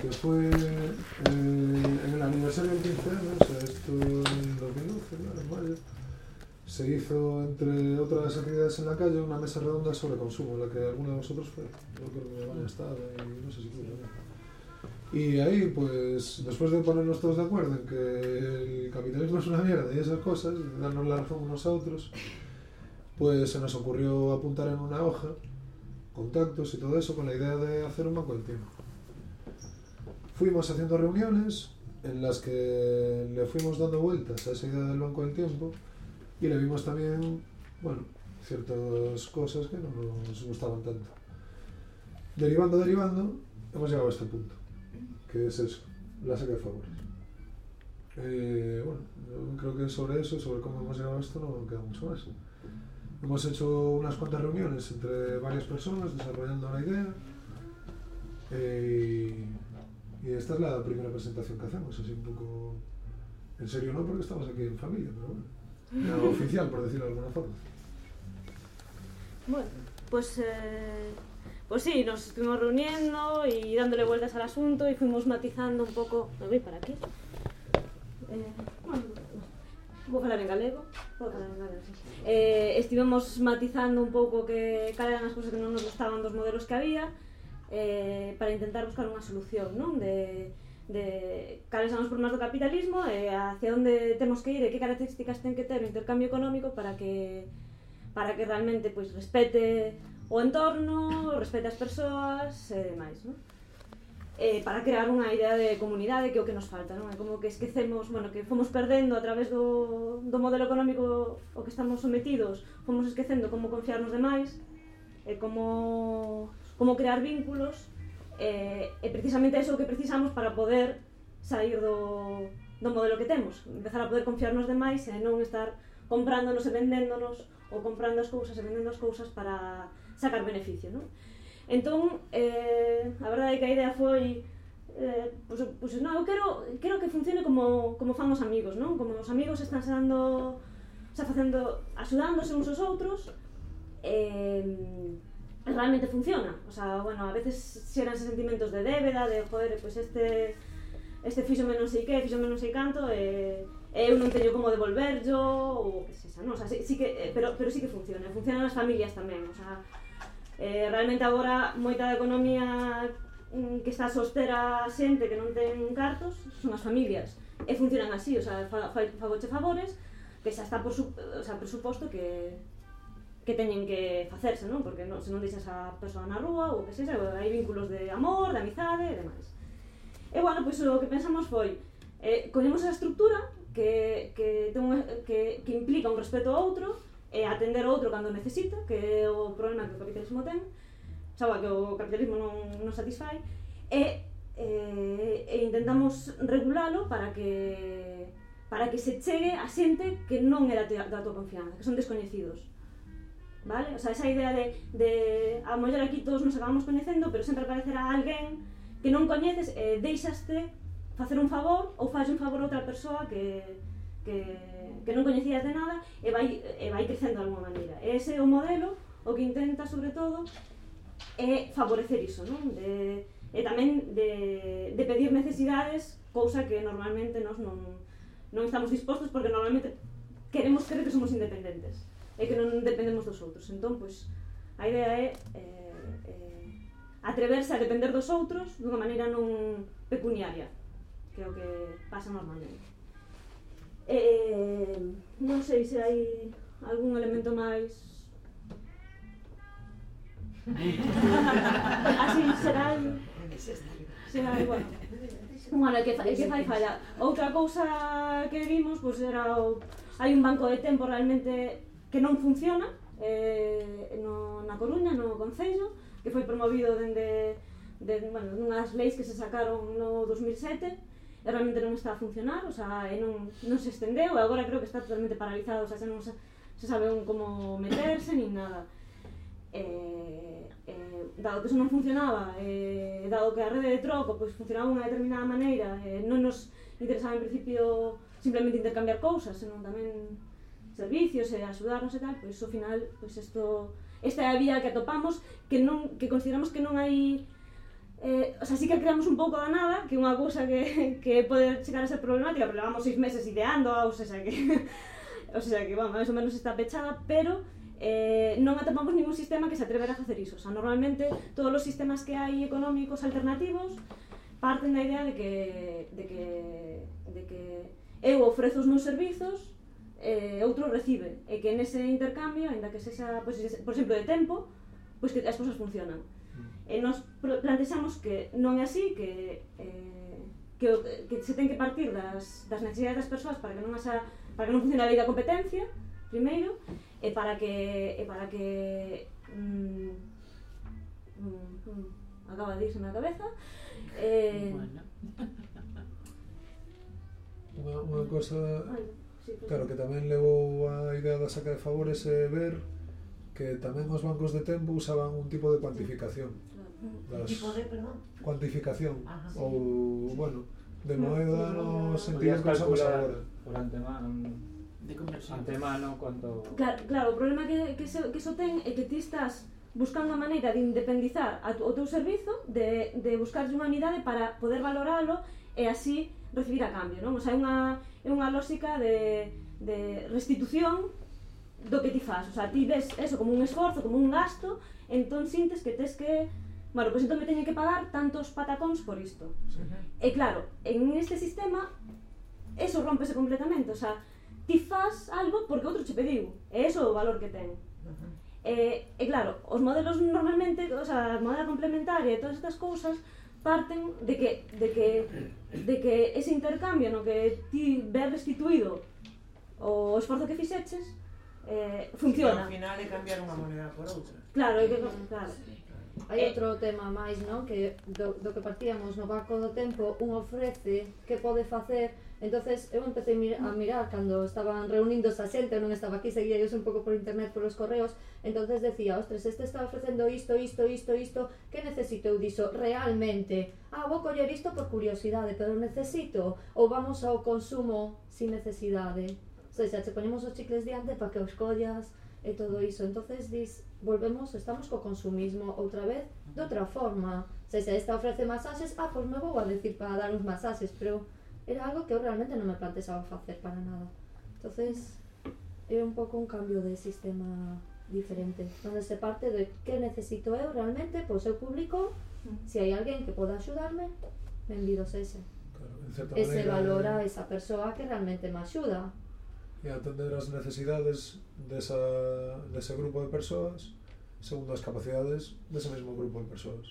que fue eh, en el aniversario del 15 años, o sea, esto en 2012, ¿no? en mayo, se hizo, entre otras actividades en la calle, una mesa redonda sobre consumo, en la que alguno de vosotros fue. Yo creo que van a estar, y no sé si tú también. Y ahí, pues, después de ponernos todos de acuerdo en que el capitalismo es una mierda y esas cosas, y darnos la razón unos a otros, pues se nos ocurrió apuntar en una hoja contactos y todo eso con la idea de hacer un banco del tiempo. Fuimos haciendo reuniones en las que le fuimos dando vueltas a esa idea del banco del tiempo y le vimos también, bueno, ciertas cosas que no nos gustaban tanto. Derivando, derivando, hemos llegado a este punto, que es eso, la saca de favores. Eh, bueno, creo que sobre eso, sobre cómo hemos llegado a esto, no queda mucho más. Hemos hecho unas cuantas reuniones entre varias personas desarrollando la idea eh, y esta es la primera presentación que hacemos, así un poco en serio no porque estamos aquí en familia, pero bueno, oficial por decirlo de alguna forma. Bueno, pues, eh, pues sí, nos estuvimos reuniendo y dándole vueltas al asunto y fuimos matizando un pouco... Me voy para aquí. Eh, bueno, vou falar en galego. Vou falar en galego, sí. Eh, estivemos matizando un pouco que cal eran as cousas que non nos gustaban dos modelos que había eh, para intentar buscar unha solución, non? De, de cales son os problemas do capitalismo e hacia onde temos que ir e que características ten que ter o intercambio económico para que para que realmente pois respete o entorno, respete as persoas e demais, non? Eh, para crear unha idea de comunidade que é o que nos falta, non? É como que esquecemos, bueno, que fomos perdendo a través do, do modelo económico o que estamos sometidos, fomos esquecendo como confiar nos demais e como como crear vínculos eh, e precisamente é o que precisamos para poder sair do, do modelo que temos empezar a poder confiar nos demais e non estar comprándonos e vendéndonos ou comprando as cousas e vendendo as cousas para sacar beneficio non? entón eh, a verdade é que a idea foi eh, pois, pois non, eu quero, quero que funcione como, como fan os amigos non? como os amigos están se dando xa facendo, axudándose uns aos outros eh, realmente funciona. O sea, bueno, a veces xeran se sentimentos de débeda, de joder, pois pues este este fíxome non sei que, fíxome non sei canto, e, e eu non teño como devolverlo, ou que sexa, non? O sea, sí, sí que, eh, pero, pero sí que funciona, funcionan as familias tamén, o sea, eh, realmente agora moita da economía mm, que está sostera a xente que non ten cartos son as familias e funcionan así, o sea, fa, fa, favores que xa está por, su, o sea, presuposto que que teñen que facerse, non? Porque non, se non deixas a persoa na rúa ou que sexa, hai vínculos de amor, de amizade e demais. E bueno, pois o que pensamos foi, eh, collemos esa estructura que, que, ten, que, que implica un respeto ao outro e atender ao outro cando necesita, que é o problema que o capitalismo ten, xa que o capitalismo non, non satisfai, e, eh, e intentamos regulalo para que para que se chegue a xente que non era da tua confianza, que son descoñecidos vale? O sea, esa idea de, de a mellor aquí todos nos acabamos coñecendo, pero sempre aparecerá alguén que non coñeces e eh, deixaste facer un favor ou faz un favor a outra persoa que, que, que non coñecías de nada e vai, e vai crecendo de alguma maneira. E ese é o modelo o que intenta, sobre todo, é favorecer iso, non? De, e tamén de, de pedir necesidades, cousa que normalmente nós non, non estamos dispostos porque normalmente queremos creer que somos independentes e que non dependemos dos outros. Entón, pois, a idea é eh, eh, atreverse a depender dos outros dunha maneira non pecuniaria, que é o que pasa normalmente. Eh, non sei se hai algún elemento máis así será Será bueno bueno, que, que fai falla outra cousa que vimos, pois pues, era o hai un banco de tempo realmente que non funciona eh, no, na Coruña, no Concello, que foi promovido dende de, bueno, nunhas leis que se sacaron no 2007, e realmente non está a funcionar, o sea, e non, non se estendeu, e agora creo que está totalmente paralizado, o sea, se non se, se sabe un como meterse, nin nada. Eh, eh, dado que eso non funcionaba, eh, dado que a rede de troco pois, funcionaba unha determinada maneira, eh, non nos interesaba en principio simplemente intercambiar cousas, senón tamén servicios e axudarnos e tal, pois ao final pois isto esta é a vía que atopamos que non que consideramos que non hai eh, o sea, sí que creamos un pouco da nada, que é unha cousa que, que pode chegar a ser problemática, pero levamos seis meses ideando, ou sea que, o sea que, bueno, máis ou menos está pechada, pero eh, non atopamos ningún sistema que se atrevera a facer iso. O sea, normalmente, todos os sistemas que hai económicos alternativos parten da idea de que, de que, de que eu ofrezo os meus servizos eh, outro recibe, e que nese intercambio, aínda que sexa, pois, por exemplo, de tempo, pois que as cousas funcionan. E mm. nos plantexamos que non é así, que eh, que, que se ten que partir das, das necesidades das persoas para que non asa, para que non funcione a lei da competencia, primeiro, e para que e para que mm, mm, mm acaba de irse na cabeza. Eh, bueno. unha, unha cosa bueno Claro, que tamén levou a idea da saca de favores é ver que tamén os bancos de tempo usaban un tipo de cuantificación. Das tipo de, perdón? Cuantificación. Ajá, sí. Ou, bueno, de moeda no sentías que usamos agora. Por antemano, de conversión. Antemano, cuanto... Claro, claro o problema que, que, se, que so ten é que ti estás buscando a maneira de independizar a, o teu servizo, de, de buscarlle unha unidade para poder valoralo e así recibir a cambio, non? O sea, é unha, é unha lógica de, de restitución do que ti faz, o sea, ti ves eso como un esforzo, como un gasto, entón sintes que tes que Bueno, pois pues entón me teñen que pagar tantos patacóns por isto. Sí. E claro, en este sistema eso rompese completamente, o sea, ti faz algo porque outro che pediu, e eso é o valor que ten. Uh -huh. E, e claro, os modelos normalmente, o sea, a moda complementaria e todas estas cousas, parten de que, de que, de que ese intercambio no que ti ves restituído o esforzo que fixeches eh, funciona. Ao final é cambiar unha moneda por outra. Claro, é que, claro. Hai eh, outro tema máis, non? Que do, do que partíamos no barco do tempo, un ofrece que pode facer entonces eu empecé a mirar cando estaban reunindo esa xente, eu non estaba aquí, seguía eu un pouco por internet, polos correos, entonces decía, ostres, este está ofrecendo isto, isto, isto, isto, que necesito eu diso realmente? Ah, vou coller isto por curiosidade, pero necesito, ou vamos ao consumo sin necesidade? O sea, che ponemos os chicles diante para que os collas e todo iso. Entonces dis, volvemos, estamos co consumismo outra vez de outra forma. O sea, se esta ofrece masaxes, ah, pois pues me vou a decir para dar uns masaxes, pero era algo que eu realmente non me plantexaba facer para nada. entonces é un pouco un cambio de sistema diferente, onde se parte de que necesito eu realmente, pois eu publico, se hai alguén que poda axudarme, benvido ese. Claro, e se valora esa persoa que realmente me axuda. E atender as necesidades desa, dese grupo de persoas segundo as capacidades dese mesmo grupo de persoas.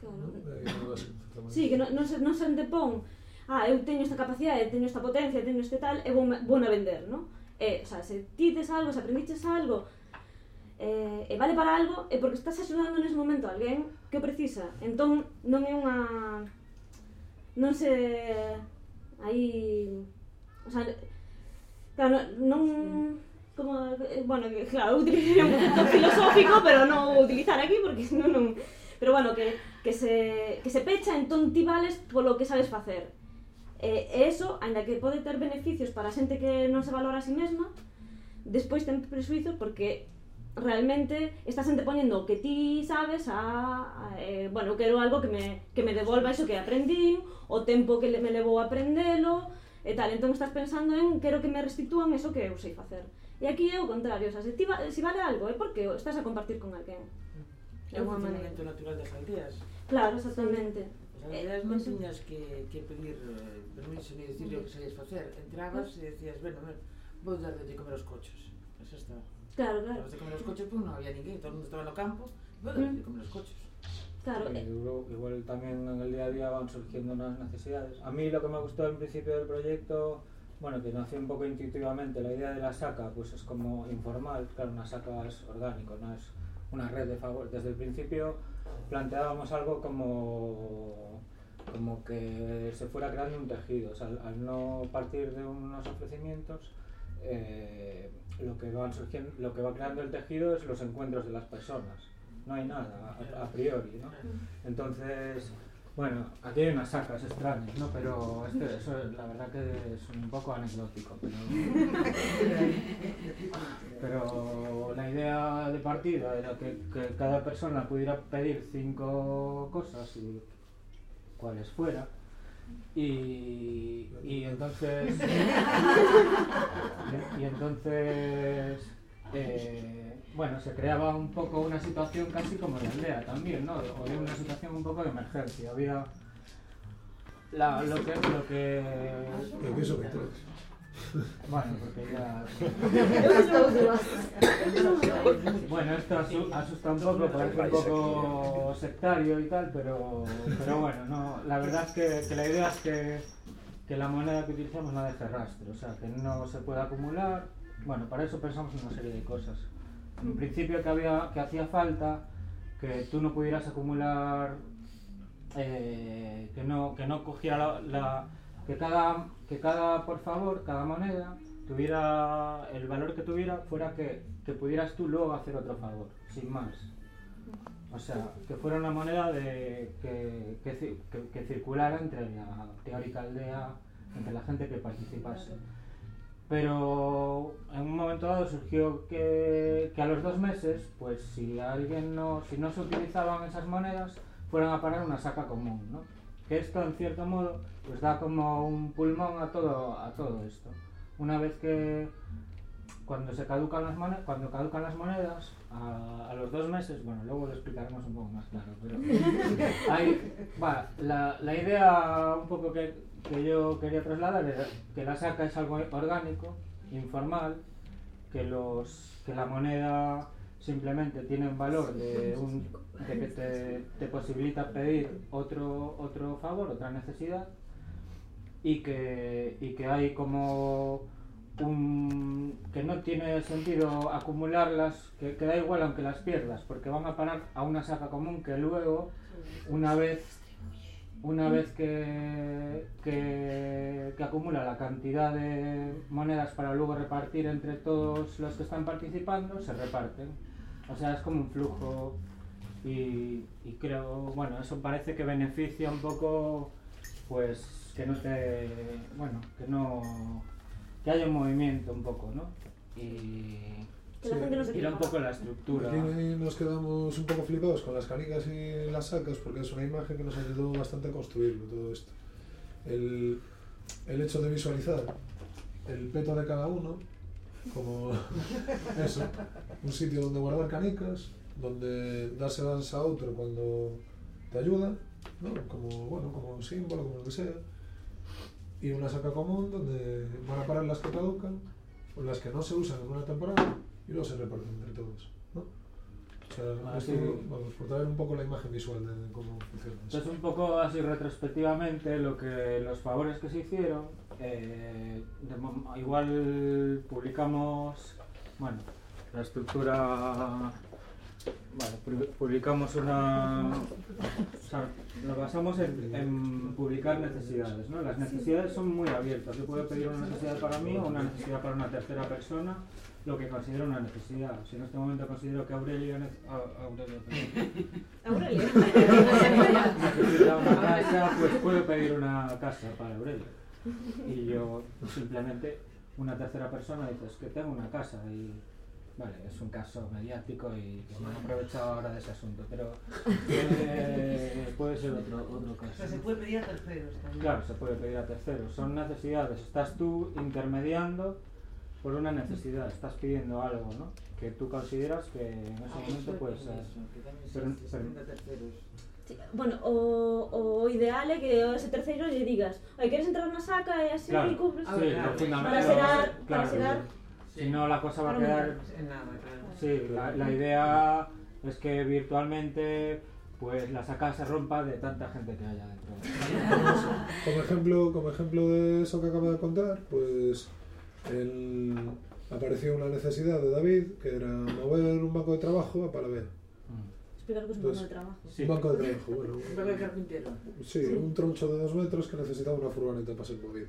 Claro. No? Eh, no, sí, que non, non, se, non se antepón ah, eu teño esta capacidade, teño esta potencia, teño este tal, e vou, vou a vender, non? E, o sea, se ti tes algo, se aprendiches algo, eh, e vale para algo, é porque estás axudando nese momento a alguén que o precisa. Entón, non é unha... Non se... Aí... O sea, claro, non... Como eh, bueno, que, claro, utilizaría un concepto filosófico, pero non o utilizar aquí porque senón non, pero bueno, que, que se que se pecha entón ti vales polo que sabes facer. E eso, aínda que pode ter beneficios para a xente que non se valora a si sí mesma, despois ten presuizos porque realmente estás xente poñendo o que ti sabes a, a eh, bueno, eu quero algo que me, que me devolva iso que aprendín, o tempo que me levou a aprendelo, e tal, entón estás pensando en quero que me restitúan eso que eu sei facer. E aquí é o contrario, o sea, se, ti va, se vale algo é porque estás a compartir con alguén. É un funcionamento natural das aldeas. Claro, exactamente. Sí. Pois non tiñas que, que pedir eh, permiso ni dicir o que sabías facer. Entrabas e decías, bueno, bueno, vou darlle de comer os cochos. Eso está. Claro, claro. Darlle de comer os cochos, pois pues, non había ninguén, todo mundo estaba no campo, vou darlle de mm. comer os cochos. Claro. Eh, igual, igual tamén en el día a día van surgiendo novas necesidades. A mí lo que me gustó al principio del proyecto bueno, que nació un poco intuitivamente, la idea de la saca pues es como informal, claro, una saca es orgánico, no es una red de favor. Desde el principio planteábamos algo como, como que se fuera creando un tejido, o sea, al, al no partir de unos ofrecimientos, eh, lo, que van surgiendo, lo que va creando el tejido es los encuentros de las personas. No hay nada a, a priori, ¿no? Entonces, Bueno, aquí hay unas sacas extrañas, ¿no? Pero este, eso es- la verdad que es un poco anecdótico. Pero, pero la idea de partida era que, que cada persona pudiera pedir cinco cosas y cuales fuera. Y, y entonces. y, y entonces. eh, bueno, se creaba un poco una situación casi como de aldea también, ¿no? O de una situación un poco de emergencia. Había la, lo que lo que pienso que tres. bueno, porque ya bueno, esto asu- asusta un poco, parece un poco sectario y tal, pero, pero bueno, no, la verdad es que, que la idea es que, que la moneda que utilizamos no deje rastro, o sea, que no se pueda acumular. Bueno, para eso pensamos en una serie de cosas. En principio que, había, que hacía falta que tú no pudieras acumular, eh, que, no, que no cogiera la, que, cada, que cada, por favor, cada moneda tuviera el valor que tuviera fuera que, que pudieras tú luego hacer otro favor, sin más. O sea, que fuera una moneda de, que, que- que circulara entre la teórica aldea, entre la gente que participase. Pero en un momento dado surgió que, que a los dos meses, pues si alguien no, si no se utilizaban esas monedas, fueran a parar una saca común, ¿no? Que esto en cierto modo pues da como un pulmón a todo, a todo esto. Una vez que cuando se caducan las monedas, cuando caducan las monedas, a, a los dos meses, bueno, luego lo explicaremos un poco más claro, pero hay, va, la, la idea un poco que, que yo quería trasladar era que la saca es algo orgánico, informal, que los que la moneda simplemente tiene un valor de, un, que te, te posibilita pedir otro, otro favor, otra necesidad, y que, y que hay como un, que no tiene sentido acumularlas, que, que da igual aunque las pierdas, porque van a parar a una saca común que luego, una vez una vez que, que, que acumula la cantidad de monedas para luego repartir entre todos los que están participando, se reparten. O sea, es como un flujo y, y creo, bueno, eso parece que beneficia un poco, pues, que no te, bueno, que no, que haya un movimiento un poco, ¿no? Y Que la gente no se un poco la estructura. Aquí nos quedamos un poco flipados con las canicas y las sacas porque es una imagen que nos ayudó bastante a construirlo todo esto. El, el hecho de visualizar el peto de cada uno como eso, un sitio donde guardar canicas, donde dárselas a otro cuando te ayuda, ¿no? como, bueno, como un símbolo, como lo que sea, y una saca común donde van a parar las que caducan, o las que no se usan en una temporada, y luego se reparten entre todos. ¿no? O sea, Ah, esto, sí. vamos, por traer un poco la imagen visual de cómo funciona eso. Entonces, un poco así retrospectivamente, lo que los favores que se hicieron, eh, de igual publicamos, bueno, la estructura, vale, pu- publicamos una, o sea, nos basamos en, en publicar necesidades, ¿no? Las necesidades son muy abiertas, yo puedo pedir una necesidad para mí o una necesidad para una tercera persona, lo que considero una necesidad. Si en este momento considero que Aurelio, Aurelio, Aurelio. necesita una casa, pues puedo pedir una casa para Aurelio. Y yo simplemente, una tercera persona dices que tengo una casa y vale, es un caso mediático y que me he aprovechado ahora de ese asunto, pero eh, puede ser otro, otro O caso. sea, se puede pedir a terceros también. Claro, se puede pedir a terceros. Son necesidades. Estás tú intermediando por una necesidad. Estás pidiendo algo, ¿no? Que tú consideras que en ese Ah, momento puede ser. Sí, Bueno, o, o ideal é que ese terceiro lle digas Oi, queres entrar na saca e así Claro, cubres Ah, sí, claro. lo fundamental. Para serar, para claro, serar Si no, la cosa va a Para quedar. En nada, claro. Sí, la, la idea es que virtualmente pues la saca se rompa de tanta gente que haya dentro. Como ejemplo, como ejemplo de eso que acabo de contar, pues el- apareció una necesidad de David, que era mover un banco de trabajo a Palavea. Mm. Explicar que es un banco de trabajo Sí. Un banco de trabajo, bueno. Un bebé carpintero. Sí, un troncho de dos metros que necesitaba una furgoneta para ser movido.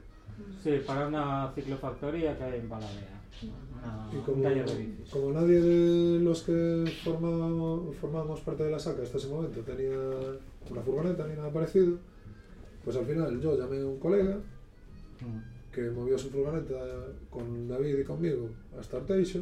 Sí, para una ciclofactoría que hay en Paladea. Una, Y un como, de como nadie de los que formábamos, formábamos parte de la saca hasta ese momento tenía una furgoneta ni nada parecido, pues al final yo llamé a un colega Mm. Que movió su furgoneta con David y conmigo hasta Arteixo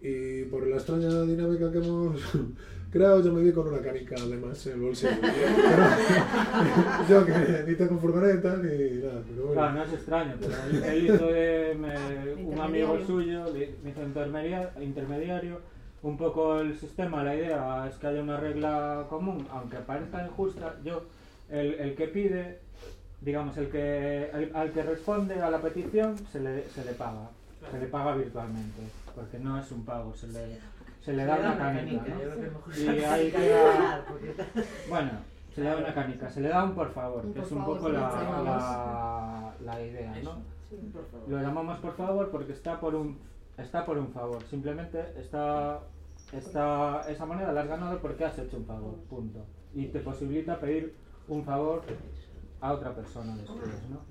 y por la extraña dinámica que hemos creado yo me vi con una canica además en el bolsillo. Pero, yo que ni tengo furgoneta ni nada, pero bueno. Claro, no es extraño, pero que hizo de me- un amigo suyo, me hizo intermedia- intermediario, un poco el sistema, la idea es que haya una regla común, aunque parezca injusta, yo, el, el que pide, digamos, el que, el- al que responde a la petición se le, se le paga, se le paga virtualmente, porque no es un pago, se le, se le da una canica, Y ahí queda- Bueno, se le da una canica, se le da un por favor, Un que por es un favor, poco la, la, la idea, ¿no? Eso, por favor. Lo llamamos por favor porque está por un está por un favor. Simplemente está está esa moneda la has ganado porque has hecho un favor, punto. Y te posibilita pedir un favor a otra persona después, ¿no?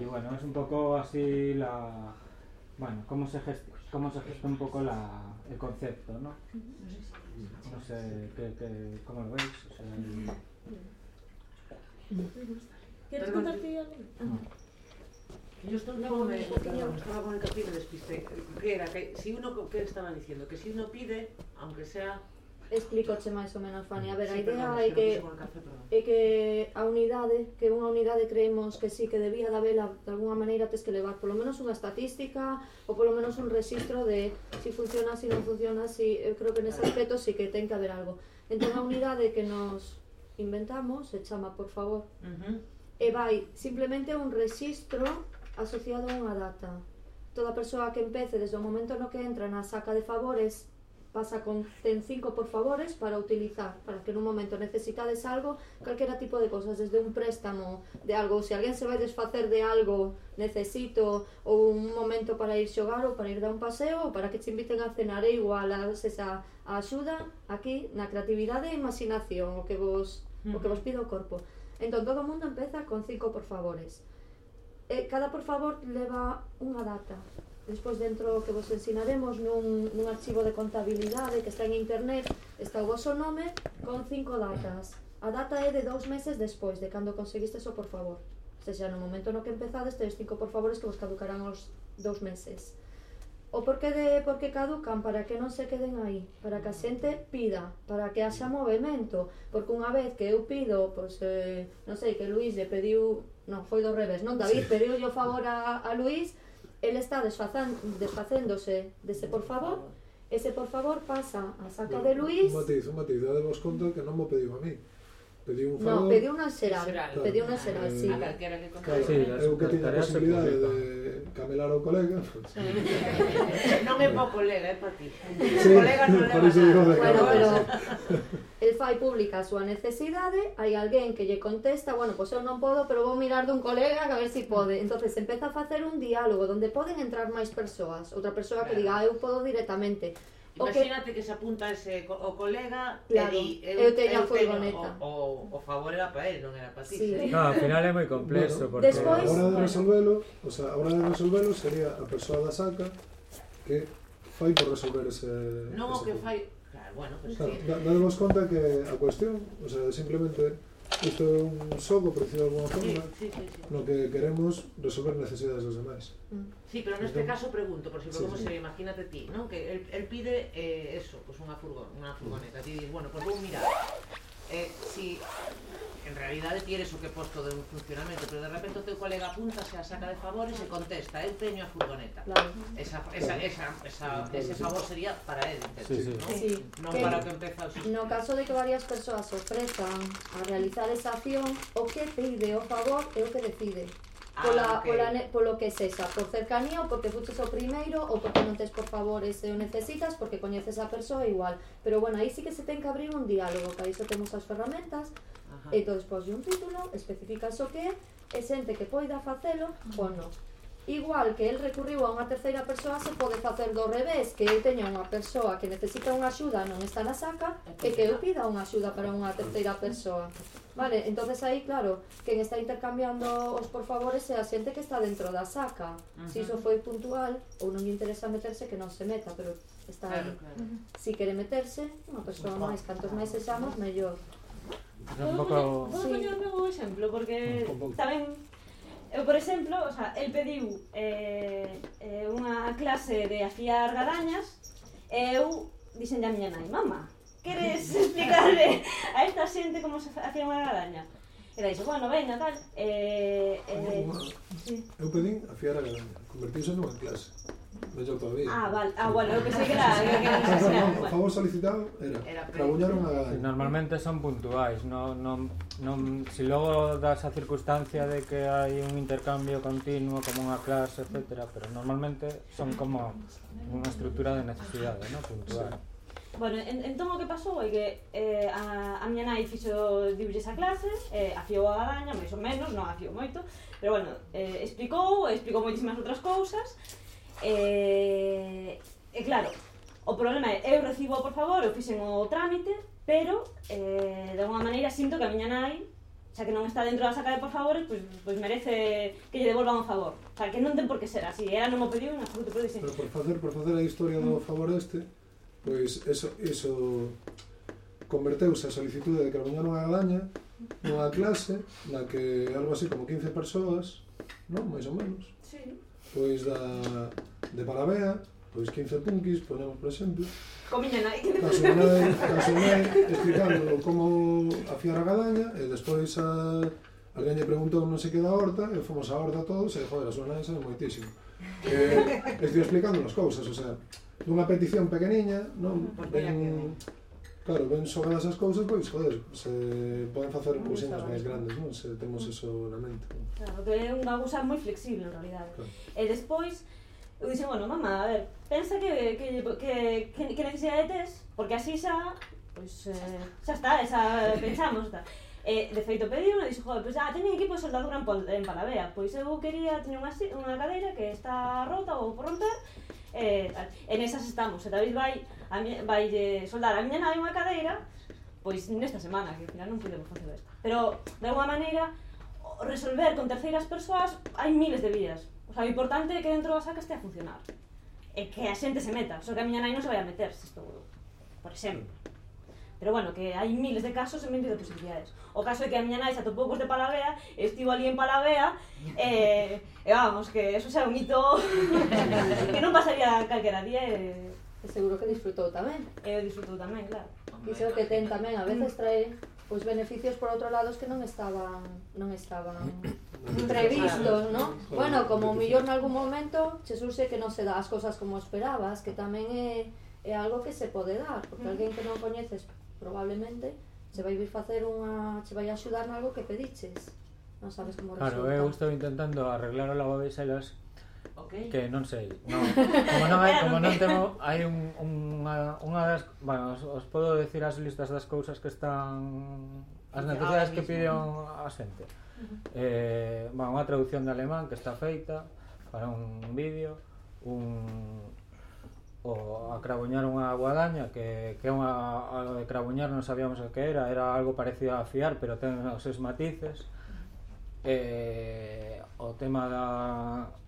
Y bueno, es un poco así la bueno, cómo se gesta, cómo se gesta un poco la, el concepto, ¿no? No sé qué, qué- cómo lo veis. O sea, el- ¿Quieres contarte algo? Yo No, no, perdón, no. estaba con el me despisté. ¿Qué era? Que si uno, ¿qué estaban diciendo? Que si uno pide, aunque sea... Explícoche máis ou menos, Fanny. A ver, a idea é que é que a unidade, que unha unidade creemos que sí que debía de habela de alguna maneira tes que levar polo menos unha estatística ou polo menos un registro de si funciona, si non funciona, si eu creo que nese aspecto sí que ten que haber algo. Entón a unidade que nos inventamos se chama por favor uh -huh. e vai simplemente un registro asociado a unha data. Toda persoa que empece desde o momento no que entra na saca de favores pasa con ten cinco por favores para utilizar, para que en un momento necesitades algo, calquera tipo de cosas, desde un préstamo, de algo, se alguén se vai desfacer de algo, necesito ou un momento para ir xogar ou para ir dar un paseo ou para que te inviten a cenar é igual a esa a axuda aquí na creatividade e imaginación o que vos uh -huh. o que vos pido o corpo. Entón todo o mundo empeza con cinco por favores. E cada por favor leva unha data despois dentro que vos ensinaremos nun, nun archivo de contabilidade que está en internet está o vosso nome con cinco datas. A data é de dous meses despois de cando conseguistes o por favor. Se xa no momento no que empezades tedes cinco por favores que vos caducarán os dous meses. O porqué de por que caducan? Para que non se queden aí. Para que a xente pida para que haxa movimento porque unha vez que eu pido pois, eh, non sei que Luís lle pediu non, foi do revés, non? David pediu o favor a, a Luís el está desfacéndose dese por favor, ese por favor pasa a saca de Luis... Un matiz, un matiz, dádevos conta que non mo pediu a mí pediu un favor. No, pediu unha xeral, xeral. pediu unha xeral, sí. Ah, a calquera que claro, sí, eu que tiña a posibilidade de camelar ao colega. Pues. non é para colega, é para ti. Sí, colega non leva nada. Bueno, pero el fai pública a súa necesidade, hai alguén que lle contesta, bueno, pois pues eu non podo, pero vou mirar dun colega a ver se si pode. Entonces empeza a facer un diálogo onde poden entrar máis persoas, outra persoa que diga, ah, eu podo directamente Imagínate que se apunta ese co o colega claro. e di, eu, eu teño a furgoneta. O, o, o favor era para él, non era para ti. Sí. sí. No, ao final é moi complexo. Bueno, porque... Despois, a hora de resolvelo, o sea, a hora de resolvelo sería a persoa da saca que fai por resolver ese... Non o que fai... Claro, bueno, pues claro, sí. Dándonos conta que a cuestión, o sea, simplemente esto es un soco, por decirlo de alguna forma, sí, sí, sí, lo que queremos resolver necesidades de los demás. Mm. Sí, pero en este caso pregunto, por ejemplo, cómo sería, imagínate ti, ¿no? que él, pide eh, eso, pues una, furgon, una furgoneta, y dices, bueno, pues vos mira, eh, si en realidade ti eres o que posto de un funcionamento, pero de repente o teu colega apunta, se a saca de favor e se contesta, eu teño a furgoneta. Claro. Esa, esa, esa, esa, ese favor sería para él, entendo, sí, sí. non, sí. non que, para o que empeza o No caso de que varias persoas ofrezan a realizar esa acción, o que pide o favor é o que decide. Ah, pola, ah, okay. pola, polo que sexa, por cercanía ou porque fuches o primeiro ou porque non tes por favor ese o necesitas porque coñeces a persoa igual pero bueno, aí sí que se ten que abrir un diálogo para iso temos as ferramentas Ajá. Entón, pois un título, especificas o que é, e xente que poida facelo ou non. Igual que el recurriu a unha terceira persoa, se pode facer do revés, que eu teña unha persoa que necesita unha axuda, non está na saca, e que eu pida unha axuda para unha terceira persoa. Vale, entonces aí, claro, quen está intercambiando os por favores é a xente que está dentro da saca. Uh -huh. Se si iso foi puntual ou non lle interesa meterse, que non se meta, pero está claro, aí. Claro. Si quere meterse, unha persoa máis, cantos máis sexamos, mellor. Tampouco... Vou poñer un meu exemplo, porque tamén... Eu, eh, por exemplo, o sea, el pediu eh, eh, unha clase de afiar garañas e eh, eu dixen a miña nai, mamá, queres explicarle a esta xente como se facía unha garaña? E dixo, bueno, veña, tal. Eh, eh, eu pedín afiar a garaña, convertirse nunha clase. Mellor todavía. Ah, vale. Ah, bueno, eu pensei que era... Que era no, no, no, o favor solicitado era, era trabullaron a... Normalmente son puntuais, non, non, non, si logo das a circunstancia de que hai un intercambio continuo como unha clase, etcétera, pero normalmente son como unha estrutura de necesidade, ¿no? Puntual. Sí. Bueno, en, entón o que pasou é que eh, a, a miña nai fixo diulle esa clase, eh, afiou a gadaña, máis ou menos, non afiou moito, pero bueno, eh, explicou, explicou moitísimas outras cousas, E, e claro, o problema é, eu recibo, por favor, eu fixen o trámite, pero, eh, de unha maneira, sinto que a miña nai, xa que non está dentro da saca de por favores, pois, pois merece que lle devolvan o favor. O sea, que non ten por que ser así, ela non mo pediu, non te pediu Pero por facer, por facer a historia do mm. favor este, pois eso, eso converteuse a solicitude de Carbañano Magadaña nunha clase na que algo así como 15 persoas, non, máis ou menos, sí pois da de Palavea, pois 15 punkis, ponemos por exemplo. Comiña nai. Caso nai, caso nai, explicándolo como afiar a gadaña, e despois a, alguén lle preguntou non sei que da horta, e fomos á horta todos, e joder, a súa nai sabe moitísimo. E, estou explicando as cousas, o sea, dunha petición pequeniña, non? Pues Claro, ben sobre esas cousas, pois, joder, se poden facer cousiñas máis grandes, non? Se temos eso na mente. Claro, que é unha cousa moi flexible, en realidad. Claro. E despois, eu dixen, bueno, mamá, a ver, pensa que, que, que, que, que necesidade tes, porque así xa, pois, eh, xa está, xa pensamos, está. E, de feito, pediu, e dixo, joder, pois, ah, teñen equipo de soldadura en, en Palavea, pois eu quería, teño unha, unha cadeira que está rota ou por romper, e, tal. e nesas estamos, e David vai, a mi, vai de eh, soldar a miña nave unha cadeira, pois nesta semana, que ao final non podemos facer esta. Pero, de alguma maneira, resolver con terceiras persoas hai miles de vías. O sea, o importante é que dentro da saca estea a funcionar. E que a xente se meta, só que a miña nai non se vai a meter, se isto, por exemplo. Pero bueno, que hai miles de casos e miles de posibilidades. O caso é que a miña nai se atopou cos de Palavea, estivo ali en Palavea, e, e vamos, que eso xa é un hito que non pasaría calquera día, e seguro que disfrutou tamén. Eu disfrutou tamén, claro. Iso que ten tamén, a veces trae pois beneficios por outro lado que non estaban non estaban previstos, ¿no? Bueno, como o nalgún momento che surxe que non se dá as cousas como esperabas, que tamén é, é algo que se pode dar, porque mm. alguén que non coñeces probablemente se vai vir facer unha, che vai axudar nalgo que pediches. Non sabes como resulta. Claro, eu estou intentando arreglar o lavaveselas Okay. Que non sei, non. Como non, hai, como non temo, hai un, unha, unha das, bueno, os, os podo decir as listas das cousas que están as necesidades que piden a xente. Eh, bueno, unha traducción de alemán que está feita para un vídeo, un o a crabuñar unha guadaña que, que unha, algo de crabuñar non sabíamos o que era, era algo parecido a fiar pero ten os seus matices eh, o tema da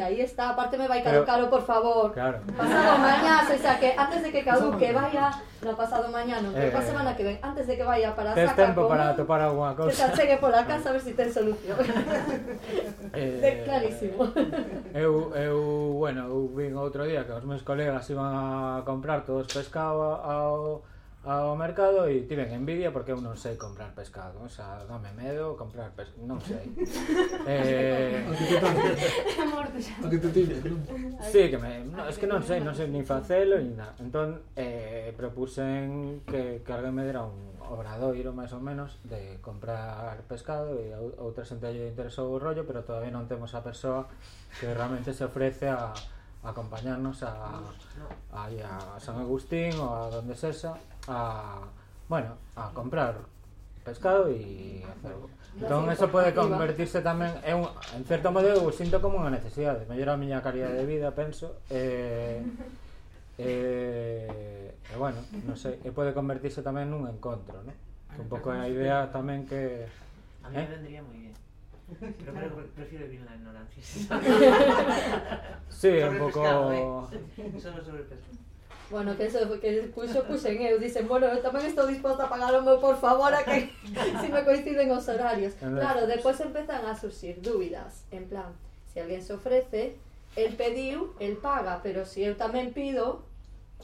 Que aí está, aparte me vai Pero- caducar o por favor. Claro. Pasado mañá, o sea que antes de que caduque vaya, no pasado mañá, non, pero Eh, pa semana que ven, antes de que vaya para a Tes saca tempo común, para topar alguna que cousa. achegue pola casa a ver si ten solución. Eh, clarísimo. Eu, eu, bueno, eu vin outro día que os meus colegas iban a comprar todos pescado ao, ao mercado e tiven envidia porque eu non sei comprar pescado, o sea, dame medo comprar pescado, non sei. eh... O que te tiñes, non? Sí, que me... No, es que non sei, non sei nin facelo, nin nada. Entón, eh, propusen que, que alguén me dera un obradoiro, máis ou menos, de comprar pescado e outra xente lle interesou o rollo, pero todavía non temos a persoa que realmente se ofrece a acompañarnos a, a, a San Agustín ou a donde sexa a, bueno, a comprar pescado e hacer entón eso pode convertirse tamén é un, en certo modo eu sinto como unha necesidade mellora a miña calidad de vida penso eh, eh, e bueno, non sei e pode convertirse tamén nun encontro non? un pouco a idea tamén que a mí me ¿eh? vendría moi bien. Pero claro. creo que prefiero vivir en la ignorancia. sí, un poco... Eh. Sobre bueno, que eso que puxo, puxen eu, dicen, bueno, eu tamén estou disposta a pagar o meu por favor a que si me coinciden os horarios. Claro, despois empezan a surgir dúbidas, en plan, se si alguén se ofrece, el pediu, el paga, pero se si eu tamén pido,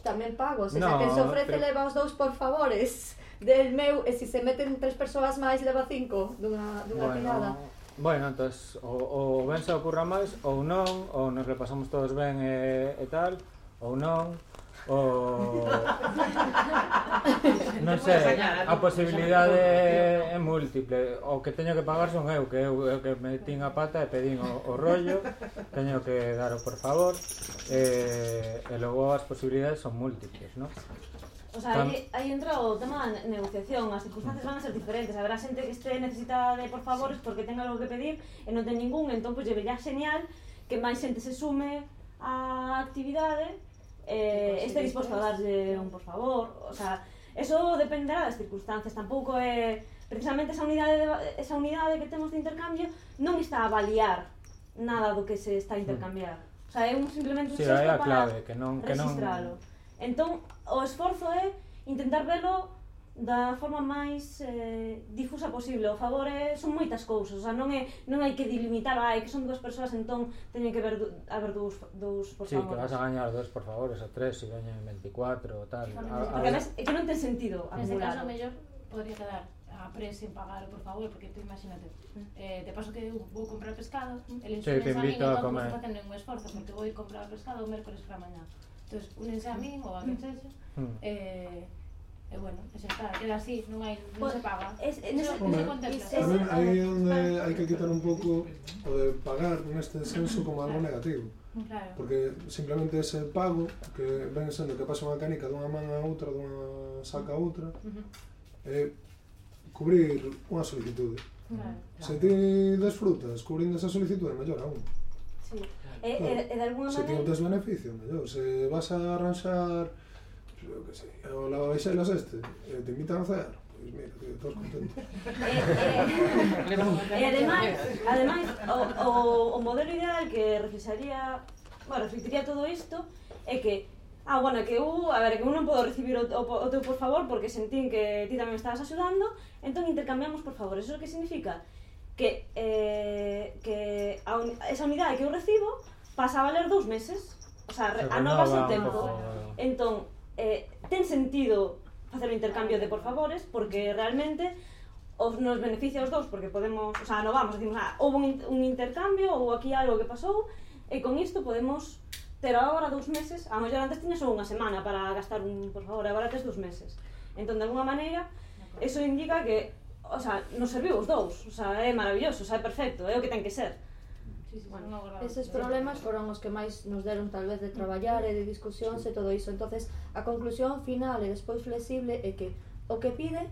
tamén pago. Se, no, quen se ofrece, pero... leva os dous por favores del meu, e se se meten tres persoas máis, leva cinco dunha, dunha bueno, tirada. Bueno, entonces, o, o ben se ocurra máis ou non, ou nos repasamos todos ben e, e tal, ou non, ou... non sei, a posibilidade é múltiple. O que teño que pagar son eu, que eu, eu que me tin a pata e pedín o, o rollo, teño que dar o por favor, e, e logo as posibilidades son múltiples, non? O sea, Tam... aí, aí entra o tema da negociación, as circunstancias van a ser diferentes. Haberá xente que este necesitada de por favores porque ten algo que pedir e non ten ningún, entón pois lle verá señal que máis xente se sume á actividade eh, este disposto a darlle un por favor, o sea, eso dependerá das circunstancias, tampouco é eh, precisamente esa unidade de, esa unidade que temos de intercambio non está a avaliar nada do que se está a intercambiar. O sea, é un simplemente un sí, xesto para clave, que non, que non... Entón, o esforzo é intentar velo da forma máis eh, difusa posible. O favor é, son moitas cousas, o sea, non é non hai que delimitar, ai, que son dúas persoas, entón teñen que ver haber dous dous por favor. Sí, favores. que vas a gañar dous por favor, a tres, se si gañan 24 ou tal. Porque, a, porque a... é que non ten sentido acumular. Neste caso, mellor podría quedar a pres sin pagar, por favor, porque tú imagínate, mm. eh, te paso que eu vou comprar pescado, mm. el sí, te invito a comer. Non facendo un esforzo, porque vou comprar pescado o mércores para mañá entón únense a min ou a que mm. sexa mm. eh, E bueno, xa está, queda así, non hai, non se paga. Es, en ese, Home, ese aí é onde hai que quitar un pouco o de pagar neste senso como algo negativo. Claro. Porque simplemente ese pago que ven sendo que pasa unha canica dunha man a outra, dunha saca a outra, uh eh, -huh. é cubrir unha solicitude. Claro. Se ti desfrutas cubrindo esa solicitude, mellor aún. Sí. E, e, e de alguna maneira... Se ti obtes beneficio, mellor. Se vas a arranxar, eu que sei, o lavaveixelas este, e te invitan a cear, pois mira, tío, todos contentos. Eh, eh, e, e, e ademais, ademais o, o, o modelo ideal que reflexaría, bueno, reflectiría todo isto, é que Ah, bueno, que eu, a ver, que eu non podo recibir o, o, o teu por favor porque sentín que ti tamén me estabas axudando, entón intercambiamos por favor. Eso que significa que, eh, que a un, esa unidade que eu recibo pasaba a ler dous meses o sea, se anovas o tempo entón, eh, ten sentido facer o intercambio de por favores porque realmente os nos beneficia os dous porque podemos, o sea, anovamos, decimos, ah, houve un, un intercambio ou aquí algo que pasou e con isto podemos ter agora dous meses, a mellor antes tiñas unha semana para gastar un por favor, agora tes dous meses. Entón, de alguna maneira, eso indica que, o sea, nos serviu os dous, o sea, é maravilloso, o sea, é perfecto, é o que ten que ser bueno, eses problemas foron os que máis nos deron tal vez de traballar e de discusións e todo iso. entonces a conclusión final e despois flexible é que o que pide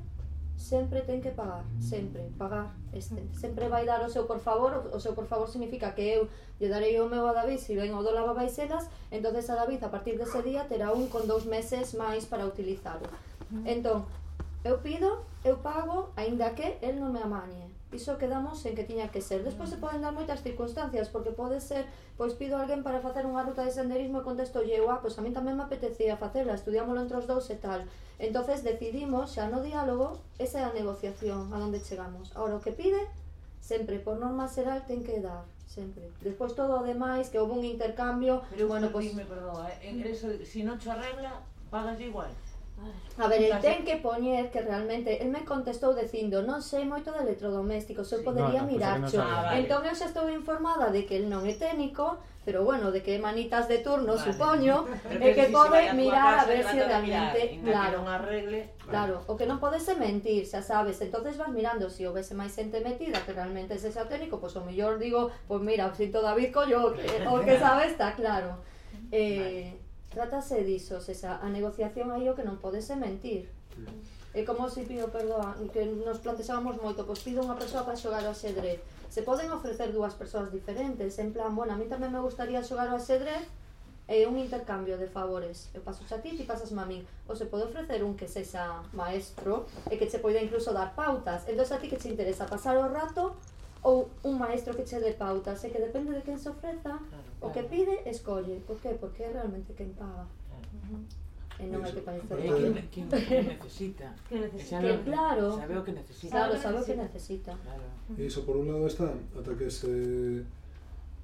sempre ten que pagar, sempre, pagar este, sempre vai dar o seu por favor o seu por favor significa que eu lle darei o meu a David se si ven o do lavabaixelas, entonces a David a partir dese día terá un con dous meses máis para utilizarlo entón, eu pido, eu pago, aínda que el non me amañe iso quedamos en que tiña que ser. Despois se mm. poden dar moitas circunstancias, porque pode ser, pois pido a alguén para facer unha ruta de senderismo e contesto eu, ah, pois a min tamén me apetecía facela, estudiámoslo entre os dous e tal. entonces decidimos, xa no diálogo, esa é a negociación, a donde chegamos. Ahora, o que pide, sempre, por norma xeral, ten que dar sempre. Despois todo o demais, que houve un intercambio, Pero bueno, pois... Dime, Perdón, eh? en eso, si non cho arregla, pagas igual. A ver, el ten que poñer que realmente el me contestou dicindo non sei moito de electrodomésticos, eu sí, podería no, no, mirar no ah, vale. Entón eu xa estou informada de que el non é técnico, pero bueno, de que manitas de turno, vale. supoño, e que si pode mirar a, a ver se si realmente, claro, non arregle. Claro, vale. o que non podes é mentir, xa sabes, entonces vas mirando se si houvese máis xente metida que realmente ese xa técnico, pois pues, o mellor digo, pois pues, mira, o sinto David collo, o que, o que sabe está claro. Eh, vale Trátase diso, esa a negociación aí o que non podese mentir. É como se pido perdoa, que nos plantexábamos moito, pois pido unha persoa para xogar ao xedrez. Se poden ofrecer dúas persoas diferentes, en plan, bueno, a mí tamén me gustaría xogar ao xedrez, é un intercambio de favores. Eu paso a ti, ti pasas a min. Ou se pode ofrecer un que sexa maestro e que che poida incluso dar pautas. Entón a ti que che interesa pasar o rato ou un maestro que che dé pautas e que depende de quen se ofreza claro, o que pide, escolle. Por que? porque é realmente quen paga. E non hai que padecer é quen que necesita? Que, necesita. que claro. sabe o que necesita. Claro, sabe o que necesita. claro. e iso por un lado está ata que se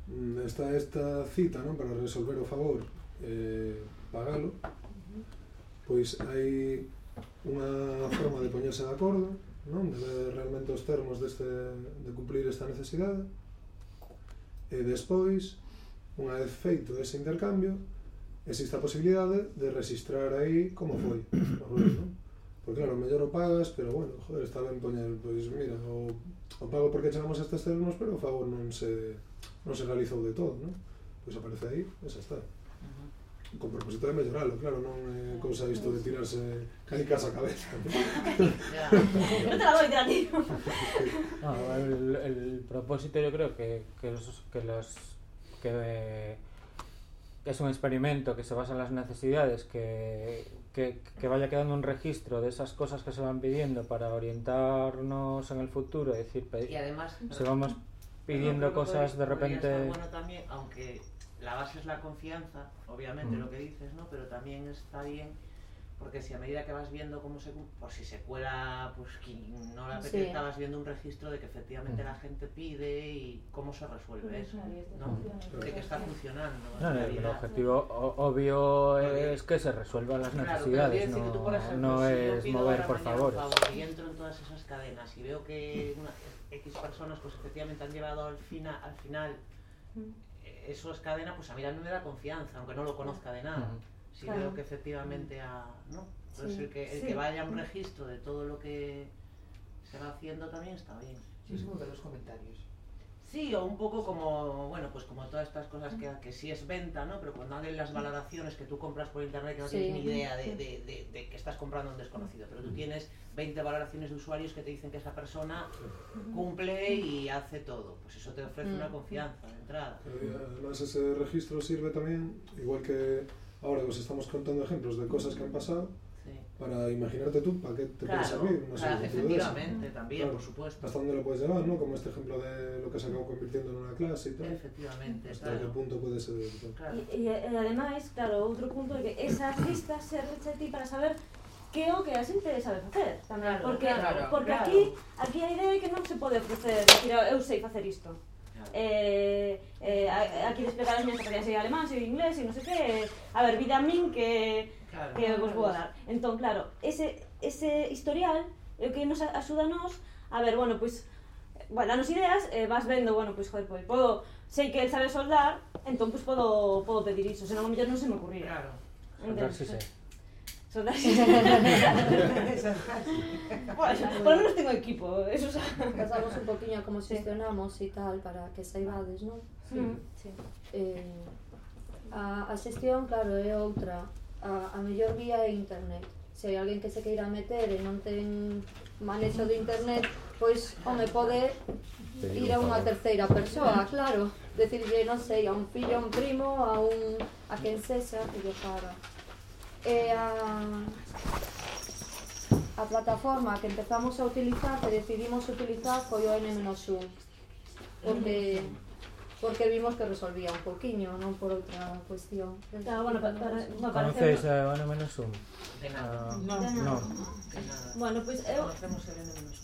mm, está esta cita non para resolver o favor eh, pagalo pois hai unha forma de poñerse de acordo non? de ver realmente os termos deste, de cumplir esta necesidade. E despois, unha vez feito ese intercambio, existe a posibilidade de registrar aí como foi. non? Porque claro, mellor o pagas, pero bueno, joder, está ben poñer, pois mira, o, o pago porque chegamos a estes termos, pero o favor non se, non se realizou de todo, non? Pois aparece aí, esa está. Con propósito de melloralo, claro, non é cousa isto de tirarse canicas a cabeza. ¿no? Ya. No te la doy, tío. No, el, el propósito yo creo que, que los, que los que es un experimento que se basa en las necesidades, que, que, que vaya quedando un registro de esas cosas que se van pidiendo para orientarnos en el futuro, es decir, pe- Y además, si vamos pidiendo que cosas de repente... bueno también, aunque la base es la confianza, obviamente Mm. lo que dices, ¿no? Pero también está bien porque si a medida que vas viendo cómo se, por si se cuela, pues quien no le Sí. apetezca, vas viendo un registro de que efectivamente Mm. la gente pide y cómo se resuelve eso, ¿no? De que está funcionando. No, no, el objetivo obvio es que se resuelvan las necesidades, que tú, por no, ejemplo, no si es mover por favor y entro en todas esas cadenas y veo que una, X personas pues efectivamente han llevado al, fina, al final eso es cadena, pues a mí también me da confianza, aunque no lo conozca de nada. Si Claro. veo que efectivamente a, ¿no? Entonces Sí. el que, el Sí. que vaya a un registro de todo lo que se va haciendo también está bien. Sí, es como ver los comentarios. Sí, o un poco como, bueno, pues como todas estas cosas que, que sí es venta, ¿no? Pero cuando hacen las valoraciones que tú compras por internet que no Sí. tienes ni idea de, de- de- de que estás comprando a un desconocido, pero tú tienes 20 valoraciones de usuarios que te dicen que esa persona cumple y hace todo. Pues eso te ofrece una Mm. confianza de entrada. Eh, Además ese registro sirve también, igual que ahora os estamos contando ejemplos de cosas que han pasado. para imaginarte tú para qué te claro, puede servir. No claro, efectivamente, también, claro. por supuesto. Hasta dónde lo puedes llevar, ¿no? Como este ejemplo de lo que se acabó convirtiendo en una clase y tal. Efectivamente, Hasta qué punto puede ser. Y, y, ademais, claro, outro punto é que esas listas serveche a ti para saber que é o que a xente sabe facer. Claro, porque claro, porque claro. aquí aquí a idea é que non se pode ofrecer, decir, eu sei facer isto. Claro. Eh, eh, aquí despegar as minhas capacidades, sei alemán, sei inglés, e non sei que. A ver, vida a min que claro. que vos vou a dar. Entón, claro, ese, ese historial é o que nos axuda a nos a ver, bueno, pois, pues, bueno, nos ideas, eh, vas vendo, bueno, pois, pues, joder, pois, podo, sei que el sabe soldar, entón, pois, pues, podo, podo pedir iso, senón, a mellor non se me ocurría. Claro. Entón, sí, sí. Soldar, sí. bueno, por lo menos tengo equipo, eso xa. Pasamos un poquinho como xestionamos e tal, para que saibades, non? Sí. sí. Eh, a, a xestión, claro, é outra a, a mellor vía é internet. Se hai alguén que se queira meter e non ten manexo de internet, pois home pode ir a unha terceira persoa, claro. Decirlle, non sei, a un fillo, a un primo, a un a quen sexa que lle paga. E a, a plataforma que empezamos a utilizar, que decidimos utilizar, foi o N-1. Porque porque vimos que resolvía un poquinho, non por outra cuestión. Ah, bueno, pa, para, me parece... Conoces a Ana menos un? De nada. Uh, no. no. De nada. Bueno, pois eu... Eh, Conocemos a menos.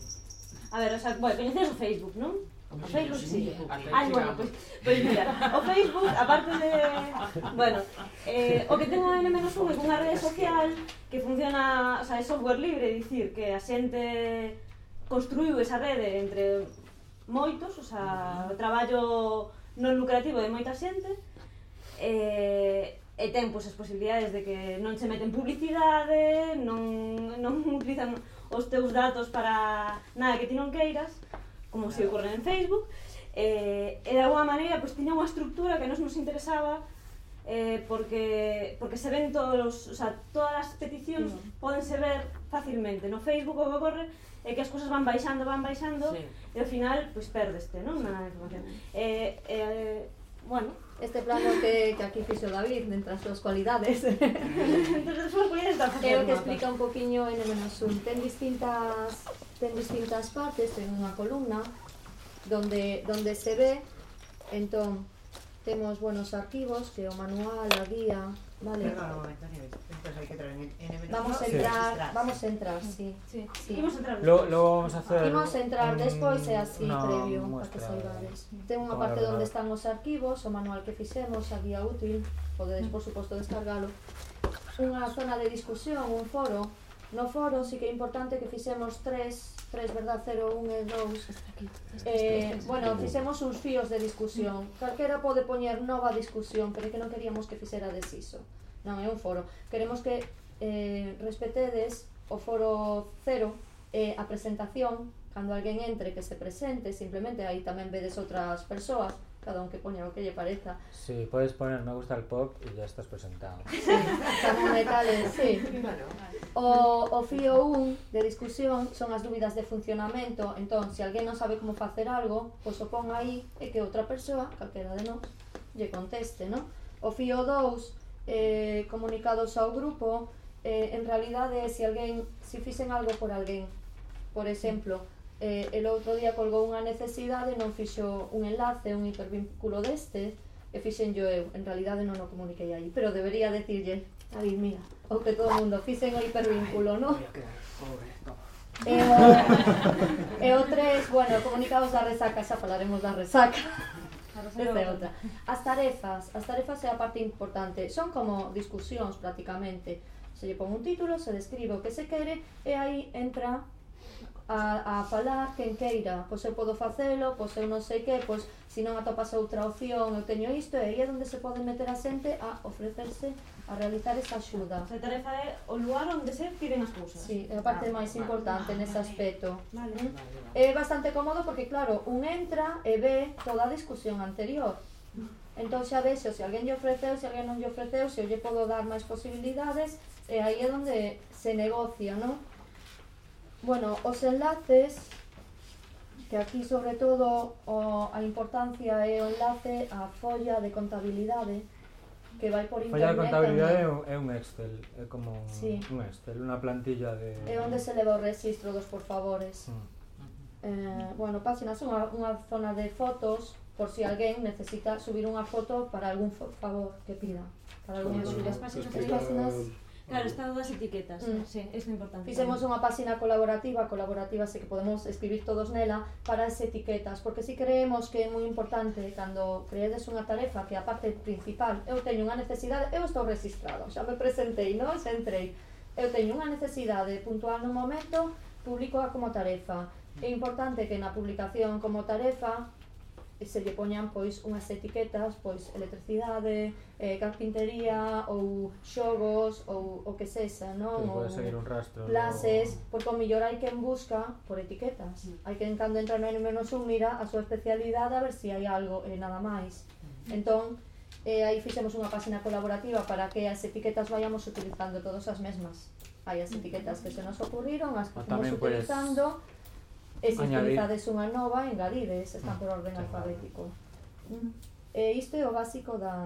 A ver, o sea, bueno, coñeces o Facebook, non? O Facebook sí. Ai, ah, bueno, pois, pues, pois pues, mira, o Facebook, aparte de... Bueno, eh, o que ten o N-1 é unha rede social que funciona, o sea, é software libre, dicir que a xente construiu esa rede entre moitos, o sea, o traballo non lucrativo de moita xente e, e ten pois, as posibilidades de que non se meten publicidade, non, non utilizan os teus datos para nada que ti non queiras, como se ocorre en Facebook, eh, e de alguma maneira pois, tiña unha estructura que nos nos interesaba eh, porque, porque se ven todos os, o sea, todas as peticións no. poden se ver fácilmente no Facebook o que ocorre é que as cousas van baixando, van baixando, sí. e ao final, pois, perdeste, non? Na información. Eh, eh, bueno, este plano que, que aquí fixo David entre as súas cualidades entre as súas é o que explica un poquinho en N-1 ten distintas ten distintas partes, ten unha columna donde, donde se ve entón temos buenos arquivos que o manual, a guía Vale. Perdón, un momento, entonces hay que traer en Vamos a entrar, vamos a entrar, sí. sí. sí. Imos entrar lo, lo vamos a hacer. Imos entrar despois e así no, previo para que saibades. Ten unha parte onde están os arquivos, o manual que fixemos, a guía útil, podedes por suposto descargalo. Unha zona de discusión, un foro. No foro sí que é importante que fixemos tres tres, verdad, 0, 1 e 2 eh, Bueno, fixemos uns fíos de discusión Calquera pode poñer nova discusión Pero é que non queríamos que fixera desiso Non, é un foro Queremos que eh, respetedes o foro cero eh, A presentación Cando alguén entre que se presente Simplemente aí tamén vedes outras persoas cada un que poña o que lle pareza. Sí, podes poner me gusta al pop y ya estás presentado. Sí, tamén metales, sí. Bueno, vale. O, o fío 1 de discusión son as dúbidas de funcionamento, entón, se alguén non sabe como facer algo, pois o pon aí e que outra persoa, calquera de nós, lle conteste, non? O fío 2, eh, comunicados ao grupo, eh, en realidade, se alguén, se fixen algo por alguén, por exemplo, eh, el outro día colgou unha necesidade, non fixo un enlace, un hipervínculo deste, e fixen yo eu, en realidade non o comuniquei aí, pero debería decirlle, David, mira, aunque todo o mundo fixen o hipervínculo, ¿no? o eh, eh, tres, bueno, comunicados da resaca, xa falaremos da resaca. Esta é outra. As tarefas, as tarefas é a parte importante. Son como discusións prácticamente. Se lle pon un título, se describe o que se quere e aí entra a, a falar quen queira. Pois eu podo facelo, pois eu non sei que, pois se non atopas outra opción, eu teño isto, e aí é onde se pode meter a xente a ofrecerse a realizar esa axuda. A tarefa é o lugar onde se piden as cousas. Sí, é a parte ah, máis importante ah, vale, nese aspecto. Vale, vale, vale. É bastante cómodo porque, claro, un entra e ve toda a discusión anterior. Entón xa vexo se alguén lle ofreceu, se alguén non lle ofreceu, se eu lle podo dar máis posibilidades, e aí é onde se negocia, non? Bueno, os enlaces, que aquí sobre todo o, a importancia é o enlace á folla de contabilidade, que vai por internet. Falla de contabilidade tamén. é un Excel, é como sí. un Excel, unha plantilla de... É onde se leva o registro dos por favores. Mm. Eh, bueno, páxinas unha, unha zona de fotos por si alguén necesita subir unha foto para algún favor que pida. Para algún... As páxinas, páxinas Claro, estado das etiquetas, mm. sí, isto é importante. Fixemos unha páxina colaborativa, colaborativa se que podemos escribir todos nela, para as etiquetas, porque si creemos que é moi importante cando creedes unha tarefa que a parte principal, eu teño unha necesidade, eu estou registrado, xa me presentei, non? Xa entrei. Eu teño unha necesidade puntual no momento, publicoa como tarefa. É importante que na publicación como tarefa se lle poñan pois unhas etiquetas, pois electricidade, eh, carpintería ou xogos ou o que sexa, non? Que seguir un rastro. Clases, ou... porque o millor hai quen busca por etiquetas. Mm. Hai quen cando entra no menos un mira a súa especialidade a ver se si hai algo e eh, nada máis. Mm. Entón, eh, aí fixemos unha páxina colaborativa para que as etiquetas vayamos utilizando todas as mesmas. Hai as mm. etiquetas que se nos ocurriron, as que estamos pois, utilizando, pues E se Añadir. utilizades unha nova, engadides, están por orden alfabético. E isto é o básico da,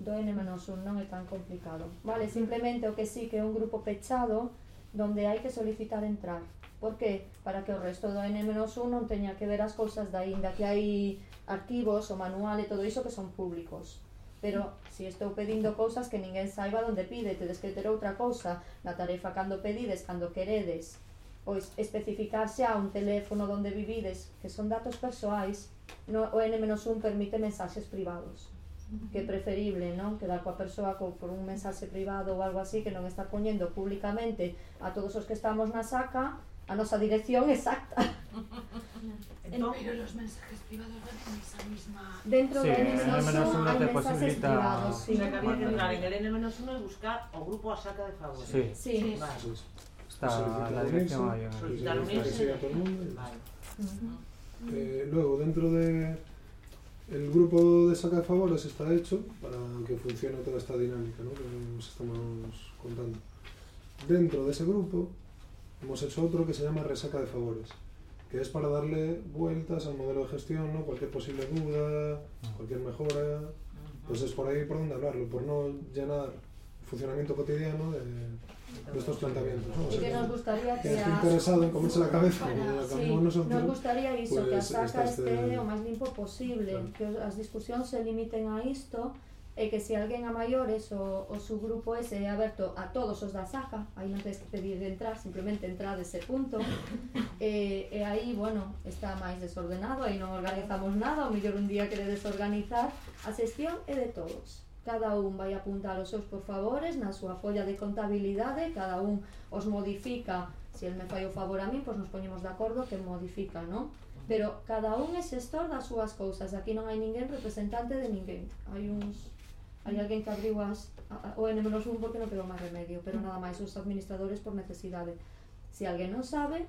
do N-1, non é tan complicado. Vale, simplemente o que sí que é un grupo pechado donde hai que solicitar entrar. Por que? Para que o resto do N-1 non teña que ver as cousas da INDA, que hai arquivos, o manual e todo iso que son públicos. Pero se si estou pedindo cousas que ninguén saiba onde pide, tedes que ter outra cousa na tarefa cando pedides, cando queredes, pois especificarse a un teléfono onde vivides, que son datos persoais, no, o N-1 permite mensaxes privados que é preferible, non? Quedar coa persoa co, por un mensaxe privado ou algo así que non está poñendo públicamente a todos os que estamos na saca a nosa dirección exacta. entón, pero los mensajes privados van en esa misma... Dentro sí, de N-1 hai mensajes privados. Sí. O sea, que había que entrar en el N-1 e buscar o grupo a saca de favor. Sí. sí. sí. Vale. Solicitar la dirección. Solicitar. Ujú. Eh, luego, dentro de el grupo de saca de favores está hecho para que funcione toda esta dinámica ¿no? que nos estamos contando. Dentro de ese grupo hemos hecho otro que se llama resaca de favores, que es para darle vueltas al modelo de gestión, ¿no? cualquier posible duda, cualquier mejora, pues es por ahí por donde hablarlo, por no llenar el funcionamiento cotidiano de, estos planteamientos. ¿no? O sea, que nos gustaría que, que esté interesado en comerse la cabeza. Para, la sí, nosotros, nos gustaría eso, pues, que a saca esté eh, de... o máis limpo posible, claro. que as discusións se limiten a isto, e que se alguén a maiores o, o su grupo ese é aberto a todos os da saca, aí non tens que pedir de entrar, simplemente entrar ese punto, e, e aí, bueno, está máis desordenado, aí non organizamos nada, o mellor un día quere desorganizar, a sesión é de todos cada un vai apuntar os seus por favores na súa folla de contabilidade, cada un os modifica, se el me fai o favor a min, pois nos poñemos de acordo que modifica, non? Pero cada un é xestor das súas cousas, aquí non hai ninguén representante de ninguén. Hai uns hai alguén que abriu as, a, a, o N-1 porque non quedou máis remedio, pero nada máis os administradores por necesidade. Se alguén non sabe,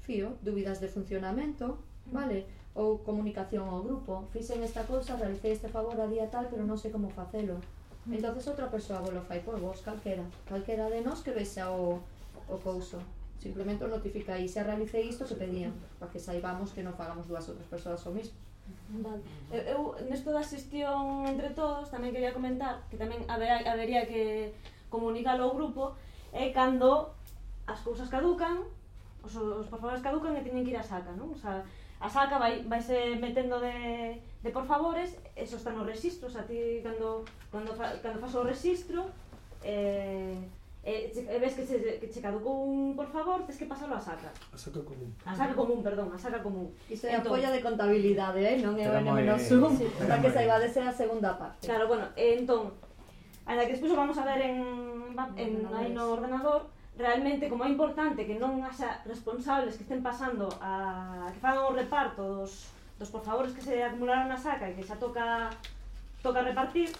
fío, dúbidas de funcionamento, vale? ou comunicación ao grupo, fixen esta cousa, realicei este favor a día tal, pero non sei como facelo. Mm. Entonces outra persoa vos lo fai por vos, calquera, calquera de nós que vexa o, o couso. Simplemente o notifica aí, se realicei isto que pedían, para que saibamos que non fagamos dúas outras persoas o mismo. Vale. Eu, eu nesto da xestión entre todos tamén quería comentar que tamén haberá, habería que comunicalo ao grupo é cando as cousas caducan, os, os favores caducan e teñen que ir a saca, non? O sea, a saca vai, vai se metendo de, de por favores, eso está nos registros, sea, ti cando, cando, fa, cando fas o registro, eh, eh e eh, ves que che, que che caducou un por favor, tens que pasarlo a saca. A saca común. A saca común, perdón, a saca común. Isto é entón, apoio de contabilidade, eh? non é o N-1, sí, para que saiba de ser a segunda parte. Claro, bueno, eh, entón, ainda que despois vamos a ver en, en, en aí no ordenador, realmente como é importante que non haxa responsables que estén pasando a que fagan o reparto dos, dos por favores que se acumularon na saca e que xa toca toca repartir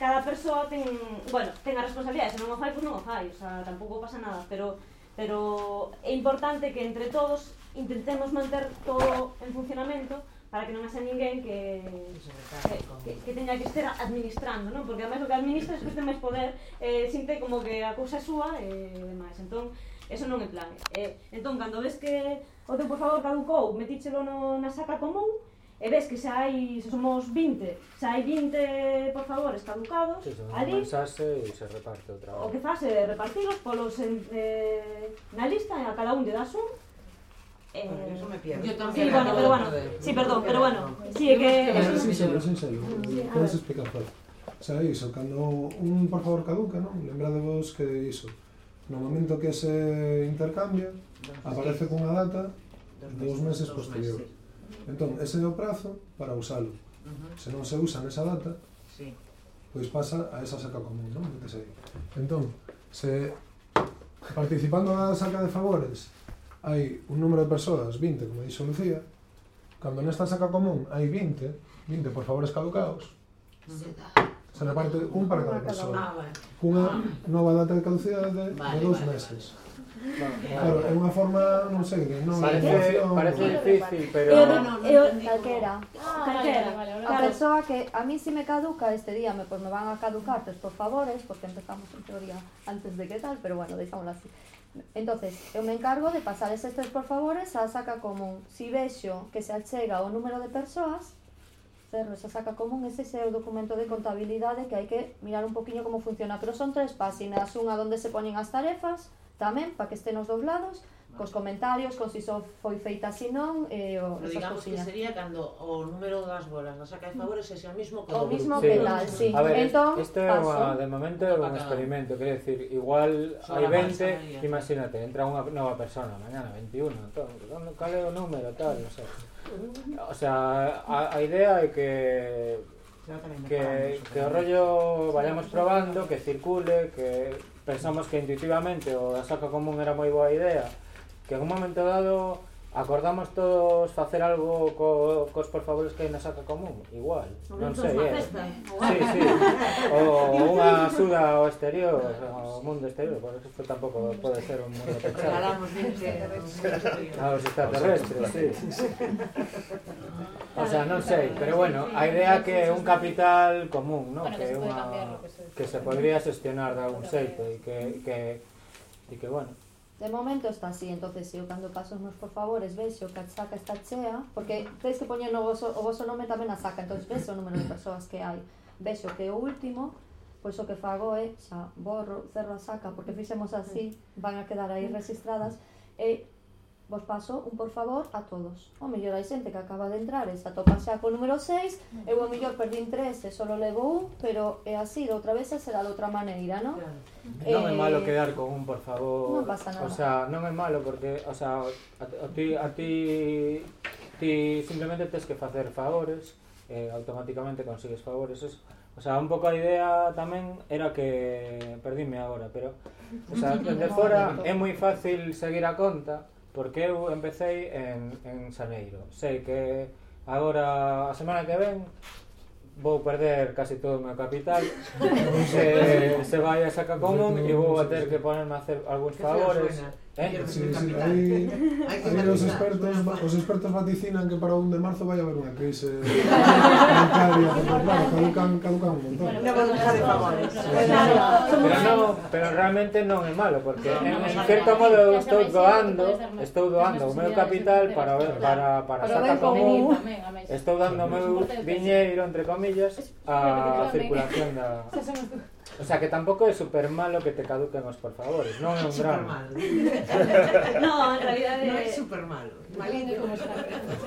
cada persoa ten, bueno, ten a responsabilidade, se non o fai, pois non o fai, o sea, tampouco pasa nada, pero pero é importante que entre todos intentemos manter todo en funcionamento para que non haxa ninguén que, que, que, que teña que estar administrando, non? Porque además o que administra despois ten máis poder, eh, sinte como que a cousa é súa eh, e eh, demais. Entón, eso non é plan. Eh, entón, cando ves que oh, o teu por favor caducou, metíchelo no, na saca común, e ves que xa hai, se somos 20, xa hai 20 por favor caducados, sí, ali... Manxase e se reparte outra vez. O que faz é repartilos polos en, eh, na lista, a cada un lle das un, Eh, bueno, eso me pierdo. Yo también. Sí, bueno, pero bueno. Sí, perdón, pero bueno. Sí, que... É sinxelo, sí, sinxelo. Podes explicar, fácil. O sea, iso, cando un por favor caduca, non? Lembrádevos que iso. No momento que se intercambia, aparece cunha data dous meses posterior. Entón, ese é o prazo para usalo. Se non se usa nesa data, pois pasa a esa saca común, non? Entón, se participando da saca de favores hai un número de persoas, 20, como dixo Lucía, cando nesta saca común hai 20, 20 por favores caducados, se reparte un para cada persoa. Cunha nova data de caducidade de, de dous meses. Claro, é unha forma, non sei, que non parece, parece difícil, pero eu, eu calquera, ah, calquera. A persoa que a mí si me caduca este día, me pois me van a caducar, tes por favores, porque empezamos en teoría antes de que tal, pero bueno, deixámoslo así. Entonces, eu me encargo de pasar eses tres por favores á saca común. Si vexo que se achega o número de persoas, cerro esa saca común, ese é o documento de contabilidade que hai que mirar un poquinho como funciona. Pero son tres páxinas, unha donde se poñen as tarefas, tamén, para que estén os dos lados, cos comentarios, con si só foi feita así non, e o, Pero digamos cocinas. que sería cando o número das bolas da saca de mm. favores ese o mismo que o, o mismo que tal, sí. A ver, entón, este é unha, de momento é un experimento, quer decir, igual hai 20, imagínate, entra unha nova persona, mañana 21, entón, cal é o número, tal, non sei. O sea, a, a idea é que que, que o rollo vayamos probando, que circule, que pensamos que intuitivamente o da saca común era moi boa idea que en un momento dado acordamos todos facer algo co, cos por favores que hai na saca común, igual, non sei, eh. é. Sí, sí. O unha suda ao exterior, ao mundo exterior, por isto tampouco pode ser un mundo pechado. Falamos aos extraterrestres, sí. O sea, non sei, pero bueno, a idea que é un capital común, ¿no? Que é unha que se podría xestionar de algún xeito e que que e que bueno, De momento está así, entonces se o cando pasos nos por favores, vexo que o que saca está chea, porque tens que poñer no voso, o voso nome tamén a saca, entonces vexo o número de persoas que hai. Vexo que o último, pois o que fago é xa borro, cerro a saca, porque fixemos así, van a quedar aí registradas, e vos paso un por favor a todos. O mellor hai xente que acaba de entrar e se atopa xa co número 6, eu o mellor perdín 3 e solo levo un, pero é así, de outra vez será de outra maneira, eh, non? Claro. Non eh, é malo quedar con un por favor. Non pasa nada. O sea, non é malo porque, o sea, a, a ti, a ti, ti simplemente tens que facer favores, eh, automáticamente consigues favores, eso. O sea, un pouco a idea tamén era que perdíme agora, pero o sea, desde fora é moi fácil seguir a conta, Porque eu empecéi en, en Xaneiro. Sei que agora, a semana que ven, vou perder casi todo o meu capital. Se, se vai a Sacacomun e vou a ter que ponerme a hacer algúns favores. Eh? Sí, sí, aí, aí os expertos, os expertos vaticinan que para o 1 de marzo vai haber unha crise bancaria, porque claro, caducan, caducan un montón. Unha bandeja de favores. Pero, no, pero realmente non é malo, porque en, en certo modo eu estou doando, estou doando o meu capital para ver, para, para sacar común, estou dando o meu diñeiro, entre comillas, a circulación da... O sea, que tampouco é super malo que te caduquen os por favores, non é un drama. no, en realidad é... No é super malo. Como.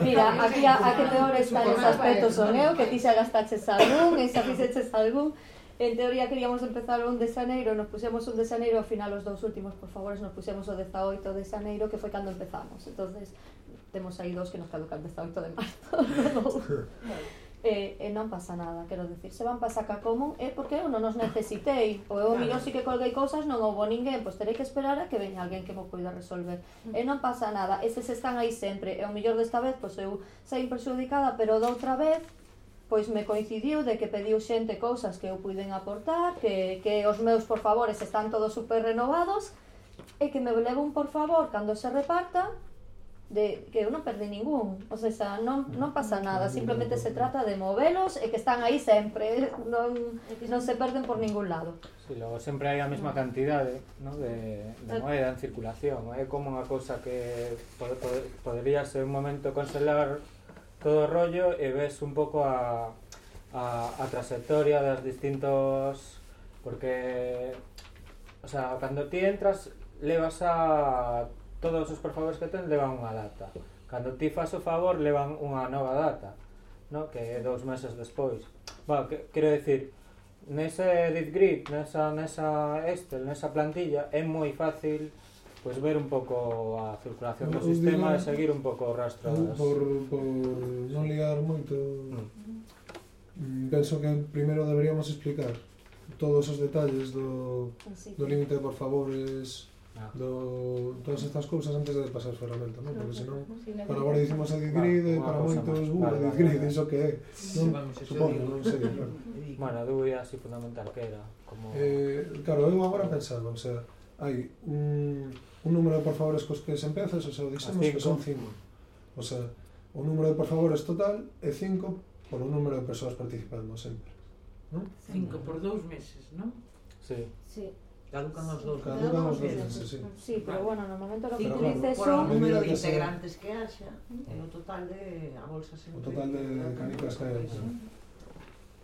Mira, aquí a, a que peor está nos aspectos son eu, que ti xa gastaches algún, e xa fixeches algún. En teoría queríamos empezar un de xaneiro, nos pusemos un de xaneiro, ao final os dous últimos, por favores, nos pusemos o 18 de xaneiro, que foi cando empezamos. entonces temos aí dos que nos caducan 18 de marzo. e, e non pasa nada, quero decir, se van pa saca común é porque eu non os necesitei, ou eu miro si que colguei cousas non houbo ninguén, pois terei que esperar a que veña alguén que mo poida resolver. E non pasa nada, estes están aí sempre, e o mellor desta vez, pois eu saí perxudicada, pero da outra vez, pois me coincidiu de que pediu xente cousas que eu puiden aportar, que, que os meus por favores están todos super renovados, e que me levo un por favor cando se reparta, de que eu non perdi ningún, o sea, non, non pasa nada, simplemente se trata de movelos e que están aí sempre, non, non se perden por ningún lado. Sí, logo sempre hai a mesma cantidade ¿no? de, de moeda en circulación. É como unha cousa que pode, podería ser un momento congelar todo o rollo e ves un pouco a, a, a trayectoria das distintos... Porque, o sea, cando ti entras, levas a todos os perfavores que ten levan unha data. Cando ti fas o favor levan unha nova data, no? que é dous meses despois. Bueno, que, quero decir, nese edit grid, nesa, nesa Excel, nesa plantilla, é moi fácil pues, ver un pouco a circulación do sistema digo, e seguir un pouco o rastro das... Por, por non ligar moito, mm. mm. penso que primeiro deberíamos explicar todos os detalles do, do límite de por favores, Ah. do, todas estas cousas antes de pasar ferramenta, non? Porque senón, para agora dicimos a degreed, para moitos, uh, a degreed, iso que é, non? Supoño, non sei, claro. Bueno, a dúbida así fundamental que era, como... Eh, claro, eu agora pensaba, o sea, hai un, un número de por favores cos que se empezas, o sea, dixemos que son cinco. O sea, o número de por favores total é cinco por un número de persoas participando sempre, non? Cinco por dous meses, non? Sí. Sí. Caducan os dos. Caducan os dos meses, sí. Sí, pero bueno, no momento que tú dices Por O número de integrantes que haxa, e eh, o total de... a bolsa sempre... O total de canicas que haxa.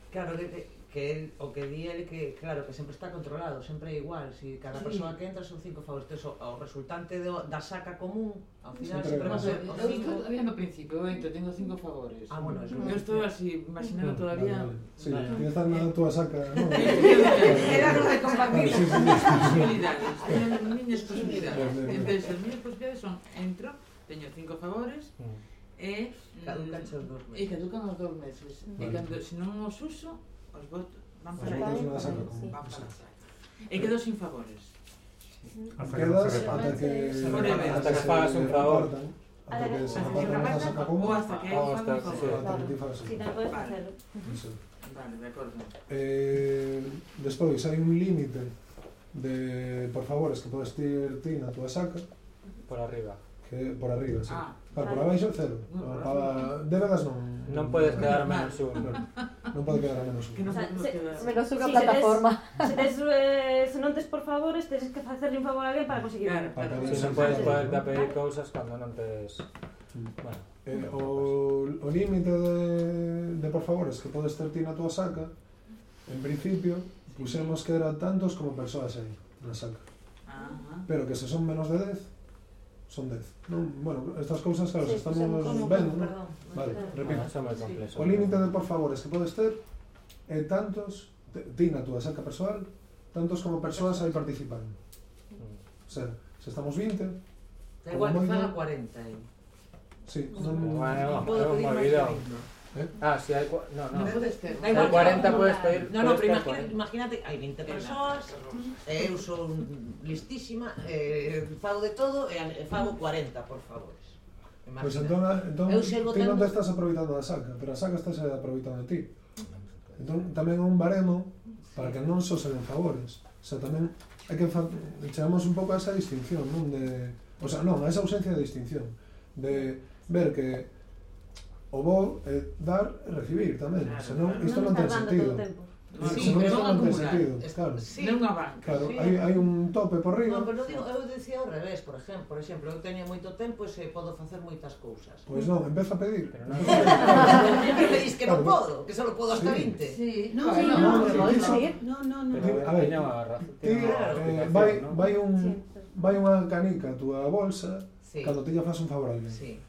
Claro, que te, que el, o que di el que, claro, que sempre está controlado, sempre é igual, si cada sí. persoa que entra son cinco favoritos, o, o resultante do, da saca común, ao final sempre, sempre va a ser cinco. Todavía no principio, eu entro, tengo cinco favores. Ah, bueno, eso. Eu estou así, imaginando ah, todavía... Vale, vale. Sí, vale. tienes na tua saca, ¿no? Era non de compartir. Sí, sí, sí. Posibilidades, eran as miñas posibilidades. Entón, as miñas posibilidades son, entro, teño cinco favores, e... Caducan os dos meses. E caducan os dos meses. E cando, se non os uso, Os votos van para aí. Van para aí. E quedo sin favores. Hasta que, hasta que, hasta que pagas un favor. Hasta que se repartan o hasta que o hasta que se repartan. Vale, de acordo. Eh, despois hai un límite de por favores que podes ter ti na túa saca por arriba. Que por arriba, sí. Ah, ah por abaixo cero. No, para, debedas non. Non podes quedar menos un non pode quedar a menos que non, o sea, se, menos unha plataforma se tes, se, eh, se non tes por favores tes que facerle un favor a alguén para conseguir claro, para claro. Si non podes poder da pedir cousas cando non tes bueno, eh, o, o límite de, de por favores que podes ter ti na tua saca en principio pusemos que eran tantos como persoas hai na saca ah, pero que se son menos de 10 son 10. Non, bueno, estas cousas claro, sí, estamos como, vendo, non? Vale, repito. O límite de por favores que podes ter é eh, tantos, ti na túa saca persoal, tantos como persoas hai participando. O sea, se estamos 20, Da igual que faga 40 aí. Sí, non... Bueno, é non, vida. ¿Eh? Ah, si hay. No, no. no ter. Da igual, 40 puedes pedir. No, no, pero imagínate, imagínate, hai 20 persoas, eh, eu son listísima, eh, fago de todo e eh, fago 40, por favor. Imagina. Pois pues entón, entón ti non te estás aproveitando da saca, pero a saca estás eh, aproveitando de ti. Entón, tamén é un baremo para que non só se den favores. O sea, tamén hai que chegamos un pouco a esa distinción, non? De, o sea, non, a esa ausencia de distinción. De ver que o bol é eh, dar e recibir tamén, claro, senón claro. isto non, non ten sentido. Eh, sí, non non ten sentido, claro. Sí, non abanca. Claro, sí. hai, hai un tope por riba. No, pero digo, eu dicía ao revés, por exemplo, por exemplo, eu teño moito tempo e se podo facer moitas cousas. Pois pues non, empeza a pedir. Pero non, dis que non podo, que só podo hasta 20. Sí, non, sí, non, non, non, non. A ver, ti eh, vai vai un vai unha canica a túa bolsa, cando te lle fas un favor a alguén. Sí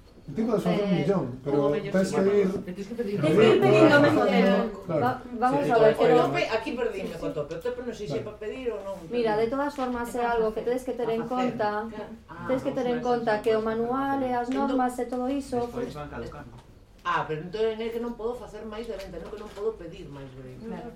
tipo de solución un millón, pero tienes que ir. Tienes que pedir. Vamos a ver. Tope, aquí perdíme co tope. O tope non sei se é para pedir ou non. Mira, de todas formas é algo que tedes que ter en conta. Tedes que ter en conta que o manual e as normas e todo iso. Ah, pero entón é que non podo facer máis de venta, non que non podo pedir máis de venta. Claro.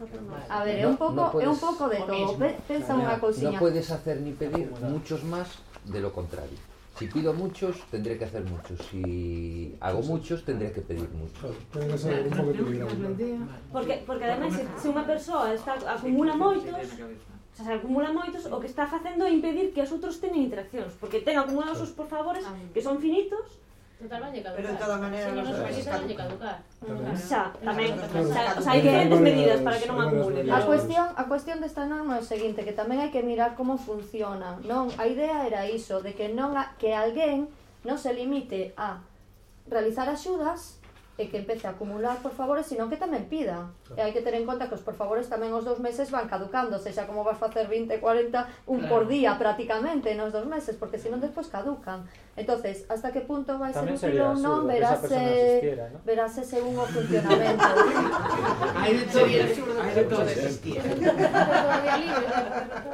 A ver, é un pouco, no, é un pouco de todo. Pensa unha cousiña. Non podes hacer ni pedir muchos máis de lo contrario. Si pido muchos, tendré que hacer muchos. Si hago muchos, tendré que pedir muchos. Ten que ser un Porque, porque ademais, se, se unha persoa está, acumula moitos, o sea, se acumula moitos, o que está facendo é impedir que os outros teñan interaccións. Porque ten acumulados os por favores que son finitos, Total van caducar. Pero de todas maneras sí, non países van lle caducar. Xa, tamén. Xa, o sea, hai diferentes medidas para que non acumule. A cuestión, a cuestión desta norma é o seguinte, que tamén hai que mirar como funciona, non? A idea era iso, de que non a, que alguén non se limite a realizar axudas e que empece a acumular por favores, sino que tamén pida. Claro. E hai que ter en conta que os por favores tamén os dous meses van caducando, xa como vas facer 20, 40, un claro. por día prácticamente nos dous meses, porque senón despois caducan. entonces hasta que punto vai tamén ser útil ou non, verase, eh, ¿no? verase según o funcionamento. hai de todo, hai de todo existir.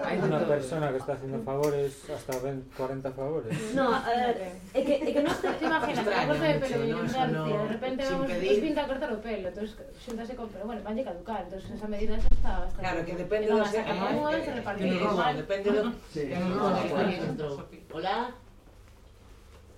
Hai unha persona que está haciendo favores, hasta 20, 40 favores. No, a ver, é que, é que non te imaginas, a cosa de pelo de repente sin pedir. Os pinta cortar o pelo, entonces xuntase con, pero bueno, vanlle caducar, entonces esa medida esa está bastante. Claro, que depende do ah, eh, que unha se repartir igual. Depende do. Sí. Hola.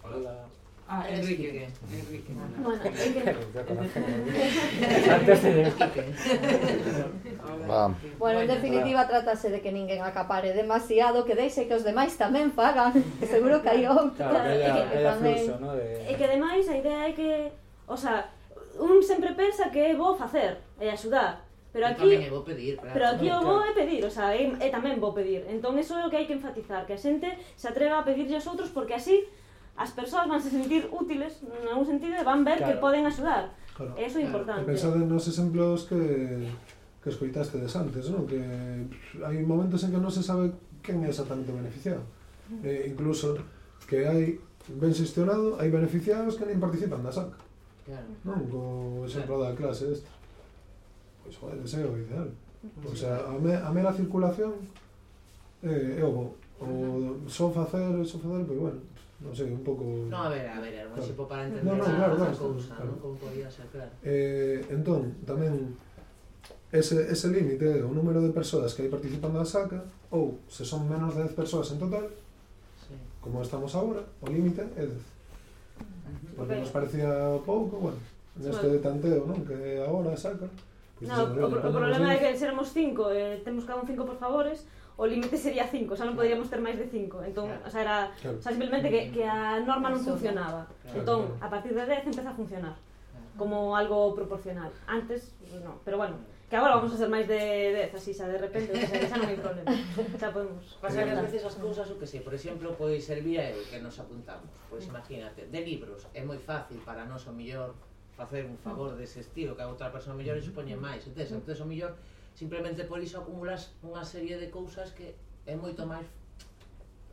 Hola. Ah, Enrique. Enrique. Bueno, Enrique. bueno, en definitiva trátase de que ninguén acapare demasiado, que deixe que os demais tamén fagan, seguro que hai outro. Claro, que, que, que, que, que, que, que, que, que, que, que, que, que, O sea, un sempre pensa que é bo facer e axudar, pero aquí eu vou pedir, claro. pero aquí eu vou é pedir, o sea, é, é tamén vou pedir. Entón eso é o que hai que enfatizar, que a xente se atreva a pedirlle aos outros porque así as persoas van se sentir útiles nalgún sentido e van ver claro. que poden axudar. Claro. Eso é importante. pensade nos exemplos que que escoitaste des antes, non? Que hai momentos en que non se sabe quen é exactamente o beneficiado. Eh, incluso que hai ben xestionado, hai beneficiados que nin participan da saca. Claro. Non, co exemplo da clase esta. Pois, joder, ese é o ideal. O sea, a, me, a mera circulación eh, é, é o bo. O só facer, só facer, pois, bueno, non sei, un pouco... No, a ver, a ver, era un claro. tipo para entender no, no, claro, claro, cousa, claro. non? Como podía ser, claro. Eh, entón, tamén, ese, ese límite é o número de persoas que hai participando da saca ou se son menos de 10 persoas en total sí. como estamos agora, o límite é 10 Porque nos parecía pouco, bueno, neste de tanteo, non? Que agora saca. Pues no, o, o problema é que seremos cinco, eh, temos cada un cinco por favores, o límite sería cinco, xa non poderíamos ter máis de cinco. Entón, claro. o sea, era claro. o sea, simplemente que, que a norma non funcionaba. Claro, entón, claro. a partir de 10 empeza a funcionar como algo proporcional. Antes, pues, no, pero bueno, Que agora vamos a ser máis de 10, así, xa, de repente, xa, xa non hai problema. Xa podemos. Pasa que ás veces as cousas, o que sei, por exemplo, pois servía eu que nos apuntamos. Pois imagínate, de libros, é moi fácil para nós o millor facer un favor dese estilo que a outra persoa mellor e supoñe máis, entens? Entón, o millor, simplemente por iso acumulas unha serie de cousas que é moito máis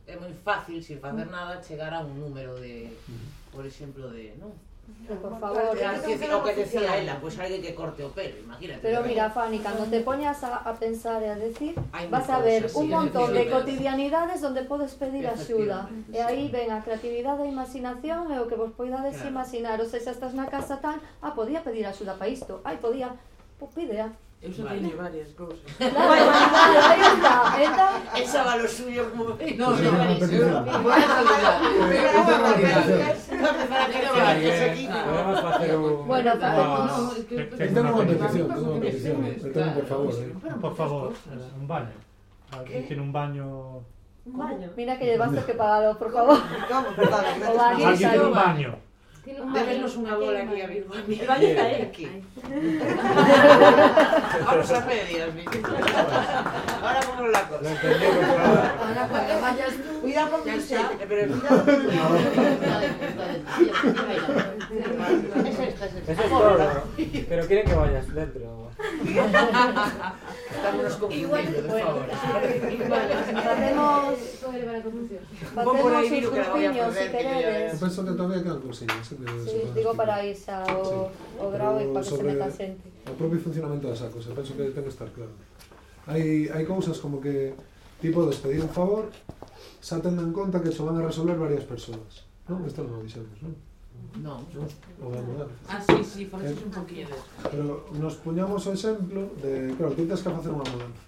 é moi fácil, sin facer nada, chegar a un número de, por exemplo, de, non? Por favor. lo que decía ela, pues alguén que corte o pelo, imagínate. Pero mira, Fanny, cando te poñas a, a pensar e a decir, Hay vas a ver un montón de cotidianidades onde podes pedir axuda. E aí ven a creatividade e a imaginación e o que vos poidades claro. imaginar. O sea, xa estás na casa tal, ah, podía pedir axuda para isto, ai, podía, pues pídea. Ah. Eu xa Vale. teño varias cousas. Claro, claro, aí está. Entón, Esa va lo suyo como. No, no. Bueno, Tengo unha petición, tengo unha petición. Por favor. eh. Por favor, un baño. Alguien tiene un baño. Un baño. mira que llevaste que pagarlo, por favor. Tiene un baño. Débenos unha bola aquí a mí. El baño está aí. Aquí. Ahora se medias, mi. Ahora como la cosa. Ahora cuando vayas Cuidado con mi aceite, pero cuidado con mi. Eso es todo. Pero quieren que vayas dentro. Dame unos por favor. Facemos... Facemos uns cuspiños, se queredes. Penso que tamén quedan cousinhas. Sí, digo para ir xa o, o grau e para que se meta xente. O propio funcionamento das sacos, penso que ten que estar claro. Hai, hai cousas como que, tipo, despedir un favor, xa tendo en conta que se van a resolver varias persoas. Non? Isto non o dixemos, non? Non. O da Ah, sí, sí, falaste eh, un poquinho de Pero nos puñamos o exemplo de, claro, ti tens que facer unha mudanza.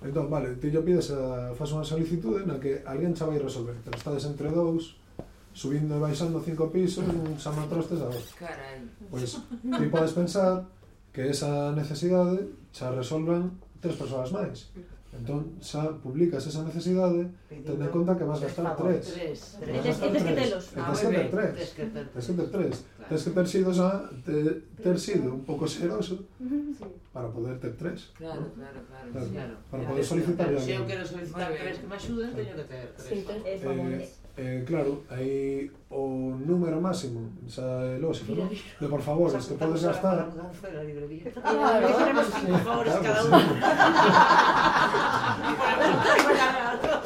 Entón, vale, ti yo pides, a, faz unha solicitude na que alguén xa vai resolver, pero estades entre dous, subindo e baixando cinco pisos, un xamatrostes a dos. Carai. Pois, ti podes pensar que esa necesidade xa resolvan tres persoas máis. Entón, xa publicas esa necesidade, tendo en conta que vas gastar tres. Tres, tres. Tens que telos. Tens ah, que ter tres. Tens que ter tres. Tens que ter sido xa, ter sido un pouco xeroso para poder ter tres. Claro, claro, claro. claro. Para poder solicitar. Se eu quero solicitar tres que me axuden, teño que ter tres. Sí, tres. Eh, claro, aí o número máximo, xa é lógico, non? De por favor, o que podes gastar... Claro, queremos cinco favores cada un.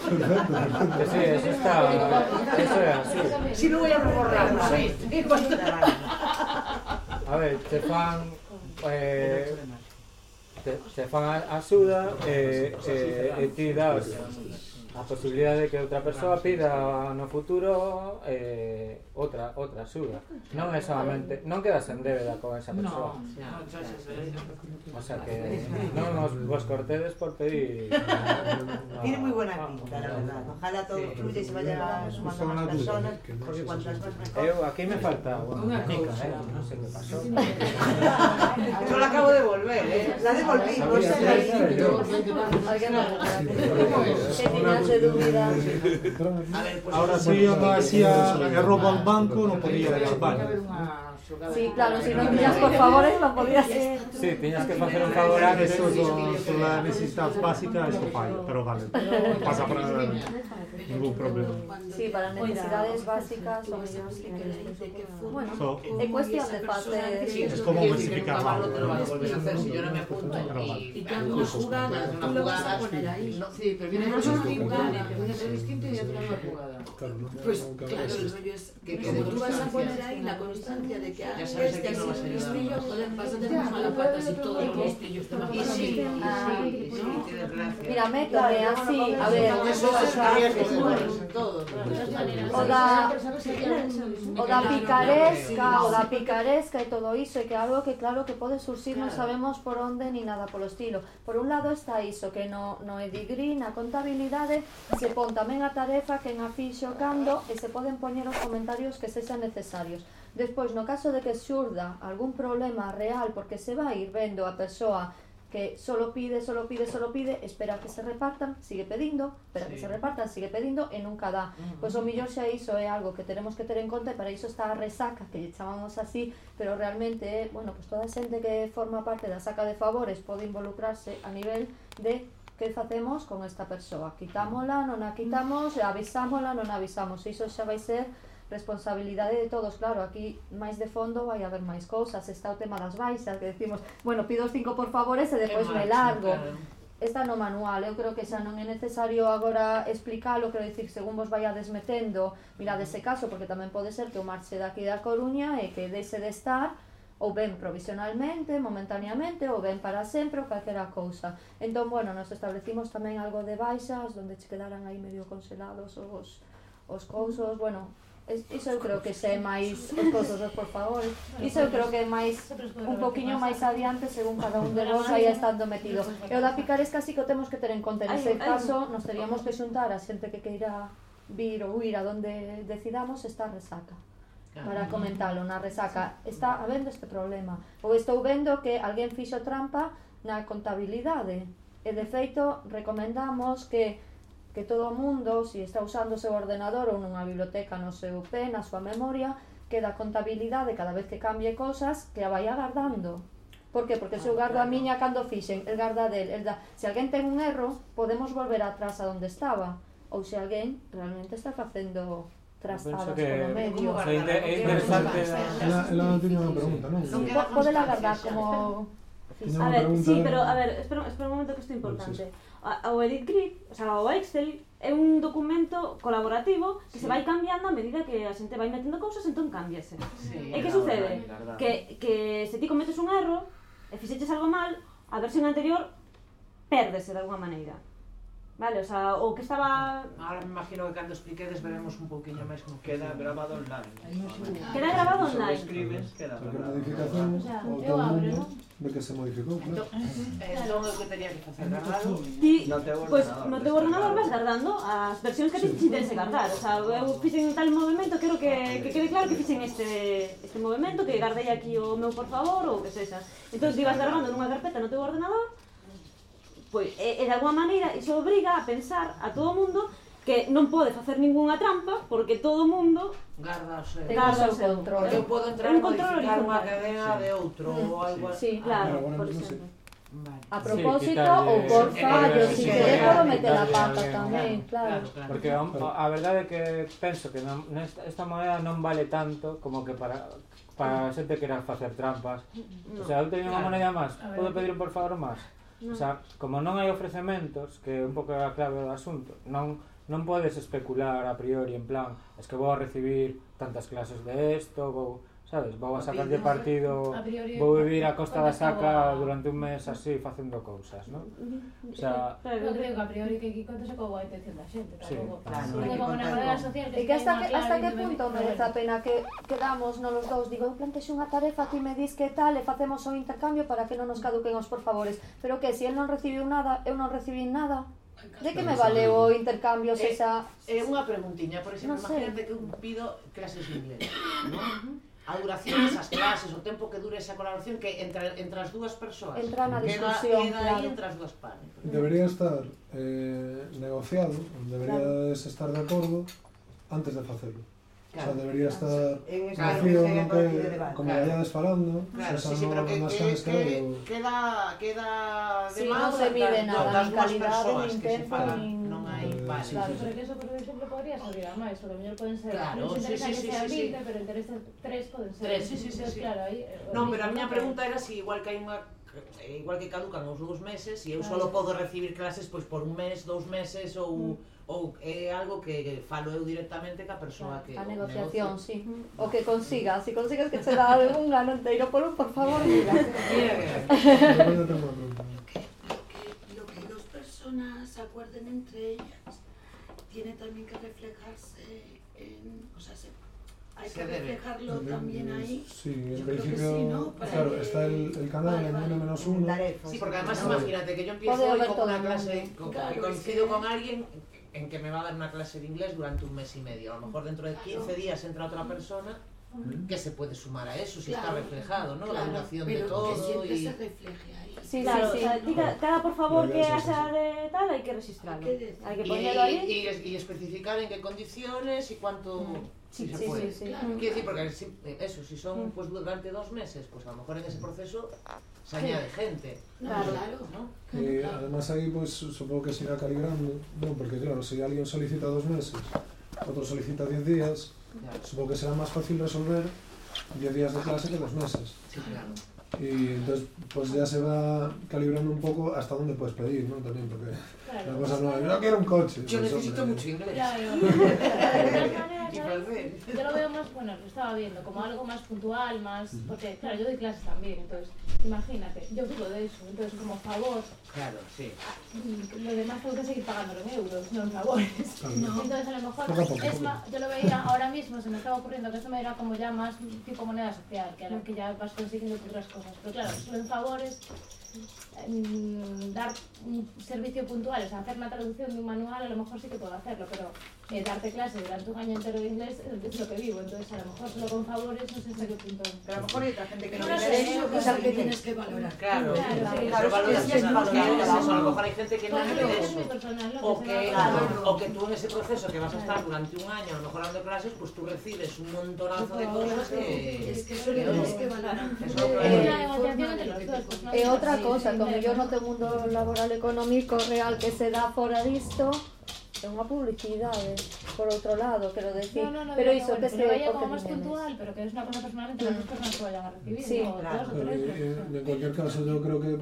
Perfecto, perfecto. Sí, eso está... Eso é así. Si non voy a borrar, non sei. A ver, te fan... Eh, te, te fan a axuda e eh, eh, ti das a posibilidad de que outra persoa pida no futuro eh, outra outra axuda. Non é solamente, non quedas en débeda con esa persoa. No, xa. Eh. O sea que non os vos cortedes por pedir. Tiene moi buena pinta, la verdad. Ojalá todo sí. fluya e se vaya sumando máis personas, porque cuantas máis mejor. Eu aquí me falta bueno, unha cousa, eh, non sei que pasou. Yo la acabo de volver, eh. La devolví, no sé. Alguén de unidad. Pues, ahora si ella hacía la ropa al banco, no podía ir al. Sí, claro, si non tiñas por favores, non podías. Sí, tiñas que facer un favor a Jesús sobre necesidades básicas, isto falla, pero vale, pasa por para ningún problema. Sí, para necesidades básicas, sí que... Bueno, so, é cuestión de facer... Sí, es como versificar algo. Si yo no me apunto y cambio una jugada, una. Sí, pero viene una ser distinto y otra una jugada. Claro, no, pues no, claro, claro, el rollo es que, que tú vas a poner ahí la constancia de que antes de que no el listillo, joder, vas a tener mala pata si todos los listillos te van a sí, ah, Mira, métame así, a ver, todo. O da, o da picaresca, o da picaresca e todo iso, e que algo que claro que pode surxir non sabemos por onde ni nada polo estilo. Por un lado está iso, que no, no Edigri, na contabilidade, se pon tamén a tarefa que en a xocando e se poden poñer os comentarios que sexan necesarios. Despois, no caso de que xurda algún problema real porque se vai ir vendo a persoa que solo pide, solo pide, solo pide, espera que se repartan, sigue pedindo, espera sí. que se repartan, sigue pedindo e nunca dá. Uh -huh. Pois o millor xa iso é algo que teremos que ter en conta e para iso está a resaca, que lle chamamos así, pero realmente é, bueno, pois toda a xente que forma parte da saca de favores pode involucrarse a nivel de que facemos con esta persoa? Quitámola, non a quitamos, avisámola, non avisamos. Iso xa vai ser responsabilidade de todos, claro, aquí máis de fondo vai haber máis cousas, está o tema das baixas, que decimos, bueno, pido os cinco por favores e depois me largo. Está no manual, eu creo que xa non é necesario agora explicalo, quero dicir, según vos vaiades metendo, mirad ese caso, porque tamén pode ser que o marche daqui da Coruña e que deixe de estar, ou ben provisionalmente, momentaneamente, ou ben para sempre, ou calquera cousa. Entón, bueno, nos establecimos tamén algo de baixas, onde che quedaran aí medio congelados os, os cousos, bueno, es, iso eu creo que se é máis os cousos, eh, por favor, iso eu creo que é máis un poquinho máis adiante según cada un de vos aí estando metido. E o da picaresca sí que o temos que ter en conta, nese caso nos teríamos que xuntar a xente que queira vir ou ir a donde decidamos esta resaca para comentalo na resaca está habendo este problema ou estou vendo que alguén fixo trampa na contabilidade e de feito recomendamos que que todo o mundo, se está usando o seu ordenador ou nunha biblioteca no seu pé, na súa memoria, que da contabilidade cada vez que cambie cosas, que a vai agardando. Por que? Porque se ah, eu gardo a miña cando fixen, el garda del, el da... Se alguén ten un erro, podemos volver atrás a onde estaba. Ou se alguén realmente está facendo trastadas polo medio. É interesante. Ela non tiña unha pregunta, non? Sí, podela guardar como... A ver, sí, pero a ver, espera, espera un momento que isto é importante. O Edit Grid, o sea, o Excel é un documento colaborativo que sí. se vai cambiando a medida que a xente vai metendo cousas, entón cámbiase. Sí, ¿Eh? e que sucede? Verdad. Que, que se ti cometes un erro e fixeches algo mal, a versión anterior pérdese de alguma maneira. Vale, o sea, o que estaba... Ahora me imagino que cando expliquedes veremos un pouquiño máis como queda grabado online. Queda grabado online? Escribes, queda grabado. modificación o teu eu abro, non? De que se modificou, claro. Entón, o que tenías que facer, guardalo? Ti, pois, no teu ordenador vas guardando as versións que ti tens que guardar. O sea, eu fixen tal movimento, quero que, que quede claro que fixen este, este movimento, que guardei aquí o meu por favor, ou que sexa. Entón, ti vas guardando nunha carpeta no teu ordenador, Pois, e, e de alguma maneira, iso obriga a pensar a todo o mundo que non pode facer ningunha trampa porque todo o mundo garda o seu, garda o seu control. Eu podo entrar un control modificar unha cadena de outro mm. ou algo así. Sí, claro, ah, por exemplo. Vale. A propósito, eh, eh, eh, sí, ou por fallo, se quere podo meter a pata tamén, claro. claro. Porque a, a verdade é que penso que non, esta moeda non vale tanto como que para para xente que querer facer trampas. No. O sea, eu teño unha moneda máis, podo pedir por favor máis? O mm. sea, como non hai ofrecementos, que é un pouco a clave do asunto, non non podes especular a priori en plan, es que vou a recibir tantas clases de esto, vou Sabes, vou a sacar de partido, vou vivir a Costa da Saca durante un mes así facendo cousas, non? O sea, eu creo que a priori que Kiko te sacou a intención da xente, tampouco. Sí, claro, porque como na carreira social que, que hasta que hasta que punto merece a pena que quedamos nos dous, digo, eu plantexo unha tarefa, ti me dis que tal, e facemos o intercambio para que non nos caduquen os por favores. Pero que se el non recibiu nada, eu non recibí nada. De que me valeu o intercambio se eh, esa... É unha preguntiña, por exemplo, no imagínate que un pido clases de inglés, non? a duración desas clases, o tempo que dure esa colaboración que entre, entre as dúas persoas entra na discusión queda, queda claro. entre as dúas partes debería estar eh, negociado deberíades claro. estar de acordo antes de facelo Claro, o sea, debería estar claro, vacío, claro, como vayades falando. Claro, xa sí, sí, sí, pero que, que, que queda, queda de sí, mal, non se vive nada, das calidade de falan claro, non hai vale. Claro, pero que eso, por exemplo, podría servir a máis, o mellor poden ser claro, non se interesa sí, sí, que sea sí, 20, sí. pero interesa tres poden ser. Tres, sí, sí, sí, sí. Claro, aí, eh, non, pero a miña pregunta era se si igual que hai unha eh, igual que caducan os dous meses e eu só podo recibir clases pois por un mes, dous meses ou mm ou é algo que falo eu directamente ca persoa que A negociación, negocia. sí. O que consiga, si consigues que te da algún ano inteiro por un, por favor, mira. Mira que que, lo que dos personas acuerden entre ellas tiene también que reflejarse en, o sea, se, hay Se que debe. reflejarlo también ahí. Sí, en Yo creo que principio, sí, ¿no? Para claro, que- está el, el canal Vale, en vale. N menos uno. Sí, porque además Vale. imagínate que yo empiezo hoy con una clase, con, Claro, coincido que- con alguien en que me va a dar una clase de inglés durante un mes y medio. A lo mejor dentro de 15 días entra otra persona que se puede sumar a eso, si está Claro, reflejado, ¿no? La claro, duración de todo que y... se refleje ahí. Sí, Claro, sí, o sea, sí. diga- cada por favor que haga de tal hay que registrarlo. Hay que decir. Hay que Y, ponerlo ahí. y, es- y especificar en qué condiciones y cuánto si se Sí, puede. sí, sí. Claro. Quiero decir, porque si- eso, si son pues durante dos meses, pues a lo mejor en ese proceso se añade gente. No, Claro. claro. ¿no? Y además ahí pues supongo que se irá calibrando, ¿no? porque claro, si alguien solicita dos meses, otro solicita 10 días, supongo que será más fácil resolver 10 días de clase que dos meses. sí, claro. Y entonces pues ya se va calibrando un poco hasta dónde puedes pedir, ¿no? También, porque Claro. la cosa no es, yo quiero un coche. Yo pues, necesito hombre, mucho inglés. Claro, Yo lo veo más, bueno, lo estaba viendo, como algo más puntual, más. Porque, claro, yo doy clases también, entonces, imagínate, yo vivo de eso, entonces, como favor, Claro, sí. mm, lo demás tengo que seguir pagándolo en euros, no en favores. Claro. Entonces, a lo mejor, Poco a poco, es más, yo lo veía ahora mismo, se me estaba ocurriendo que eso me era como ya más tipo moneda social, que, ahora que ya vas consiguiendo otras cosas. Pero claro, solo en favores, mm, dar un servicio puntual, o sea, hacer una traducción de un manual, a lo mejor sí que puedo hacerlo, pero eh, darte clase durante un año entero de inglés es lo que vivo, entonces a lo mejor solo con favores no sé hasta qué punto. Pero a lo mejor hay otra gente que no No sé. Eso es algo que tienes que valorar. Claro, Claro, sí. Claro, valoras es que valorar, eso, a lo mejor hay gente que no quiere eso. O que, o que tú en ese proceso que vas a estar durante un año, a lo mejor dando clases, pues tú recibes un montonazo de cosas que... Es que eso lo tienes que valorar. Es pues, si- cosa, como yo ¿no? tengo mundo laboral económico real que se dá fora disto, é unha publicidade por outro lado, quero decir, no, no, no, pero iso que se o que máis puntual, pero que é unha cosa personal, entonces as persoas vayan a recibir. Sí, claro. En eh, cualquier caso, eu creo que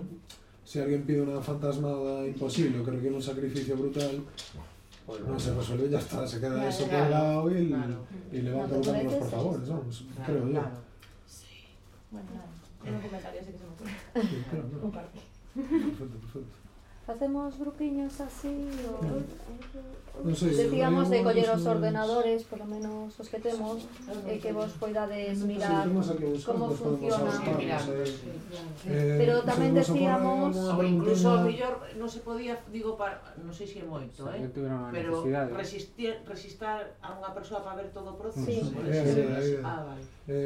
se alguén pide unha fantasmada imposible, creo que é un sacrificio brutal, Bueno, no se resuelve, ya está, se queda claro, eso colgado claro, y, claro. y levanta un cambio por favor, vamos, claro, creo yo. Claro. Sí. Bueno, nada, un comentario así que se me ocurre. Sí, claro, no. Comparte. Perfecto, perfecto. Facemos grupiños así, o, non sei, decíamos de coller os ordenadores, polo menos os que temos, e eh, que vos poidades mirar como funciona. Eh, Pero tamén decíamos... Ou incluso, o mellor, non se podía, digo, para, non sei se é moito, eh? Pero resistir, resistar a unha persoa para ver todo o proceso. Sí. Sí. Ah, vale.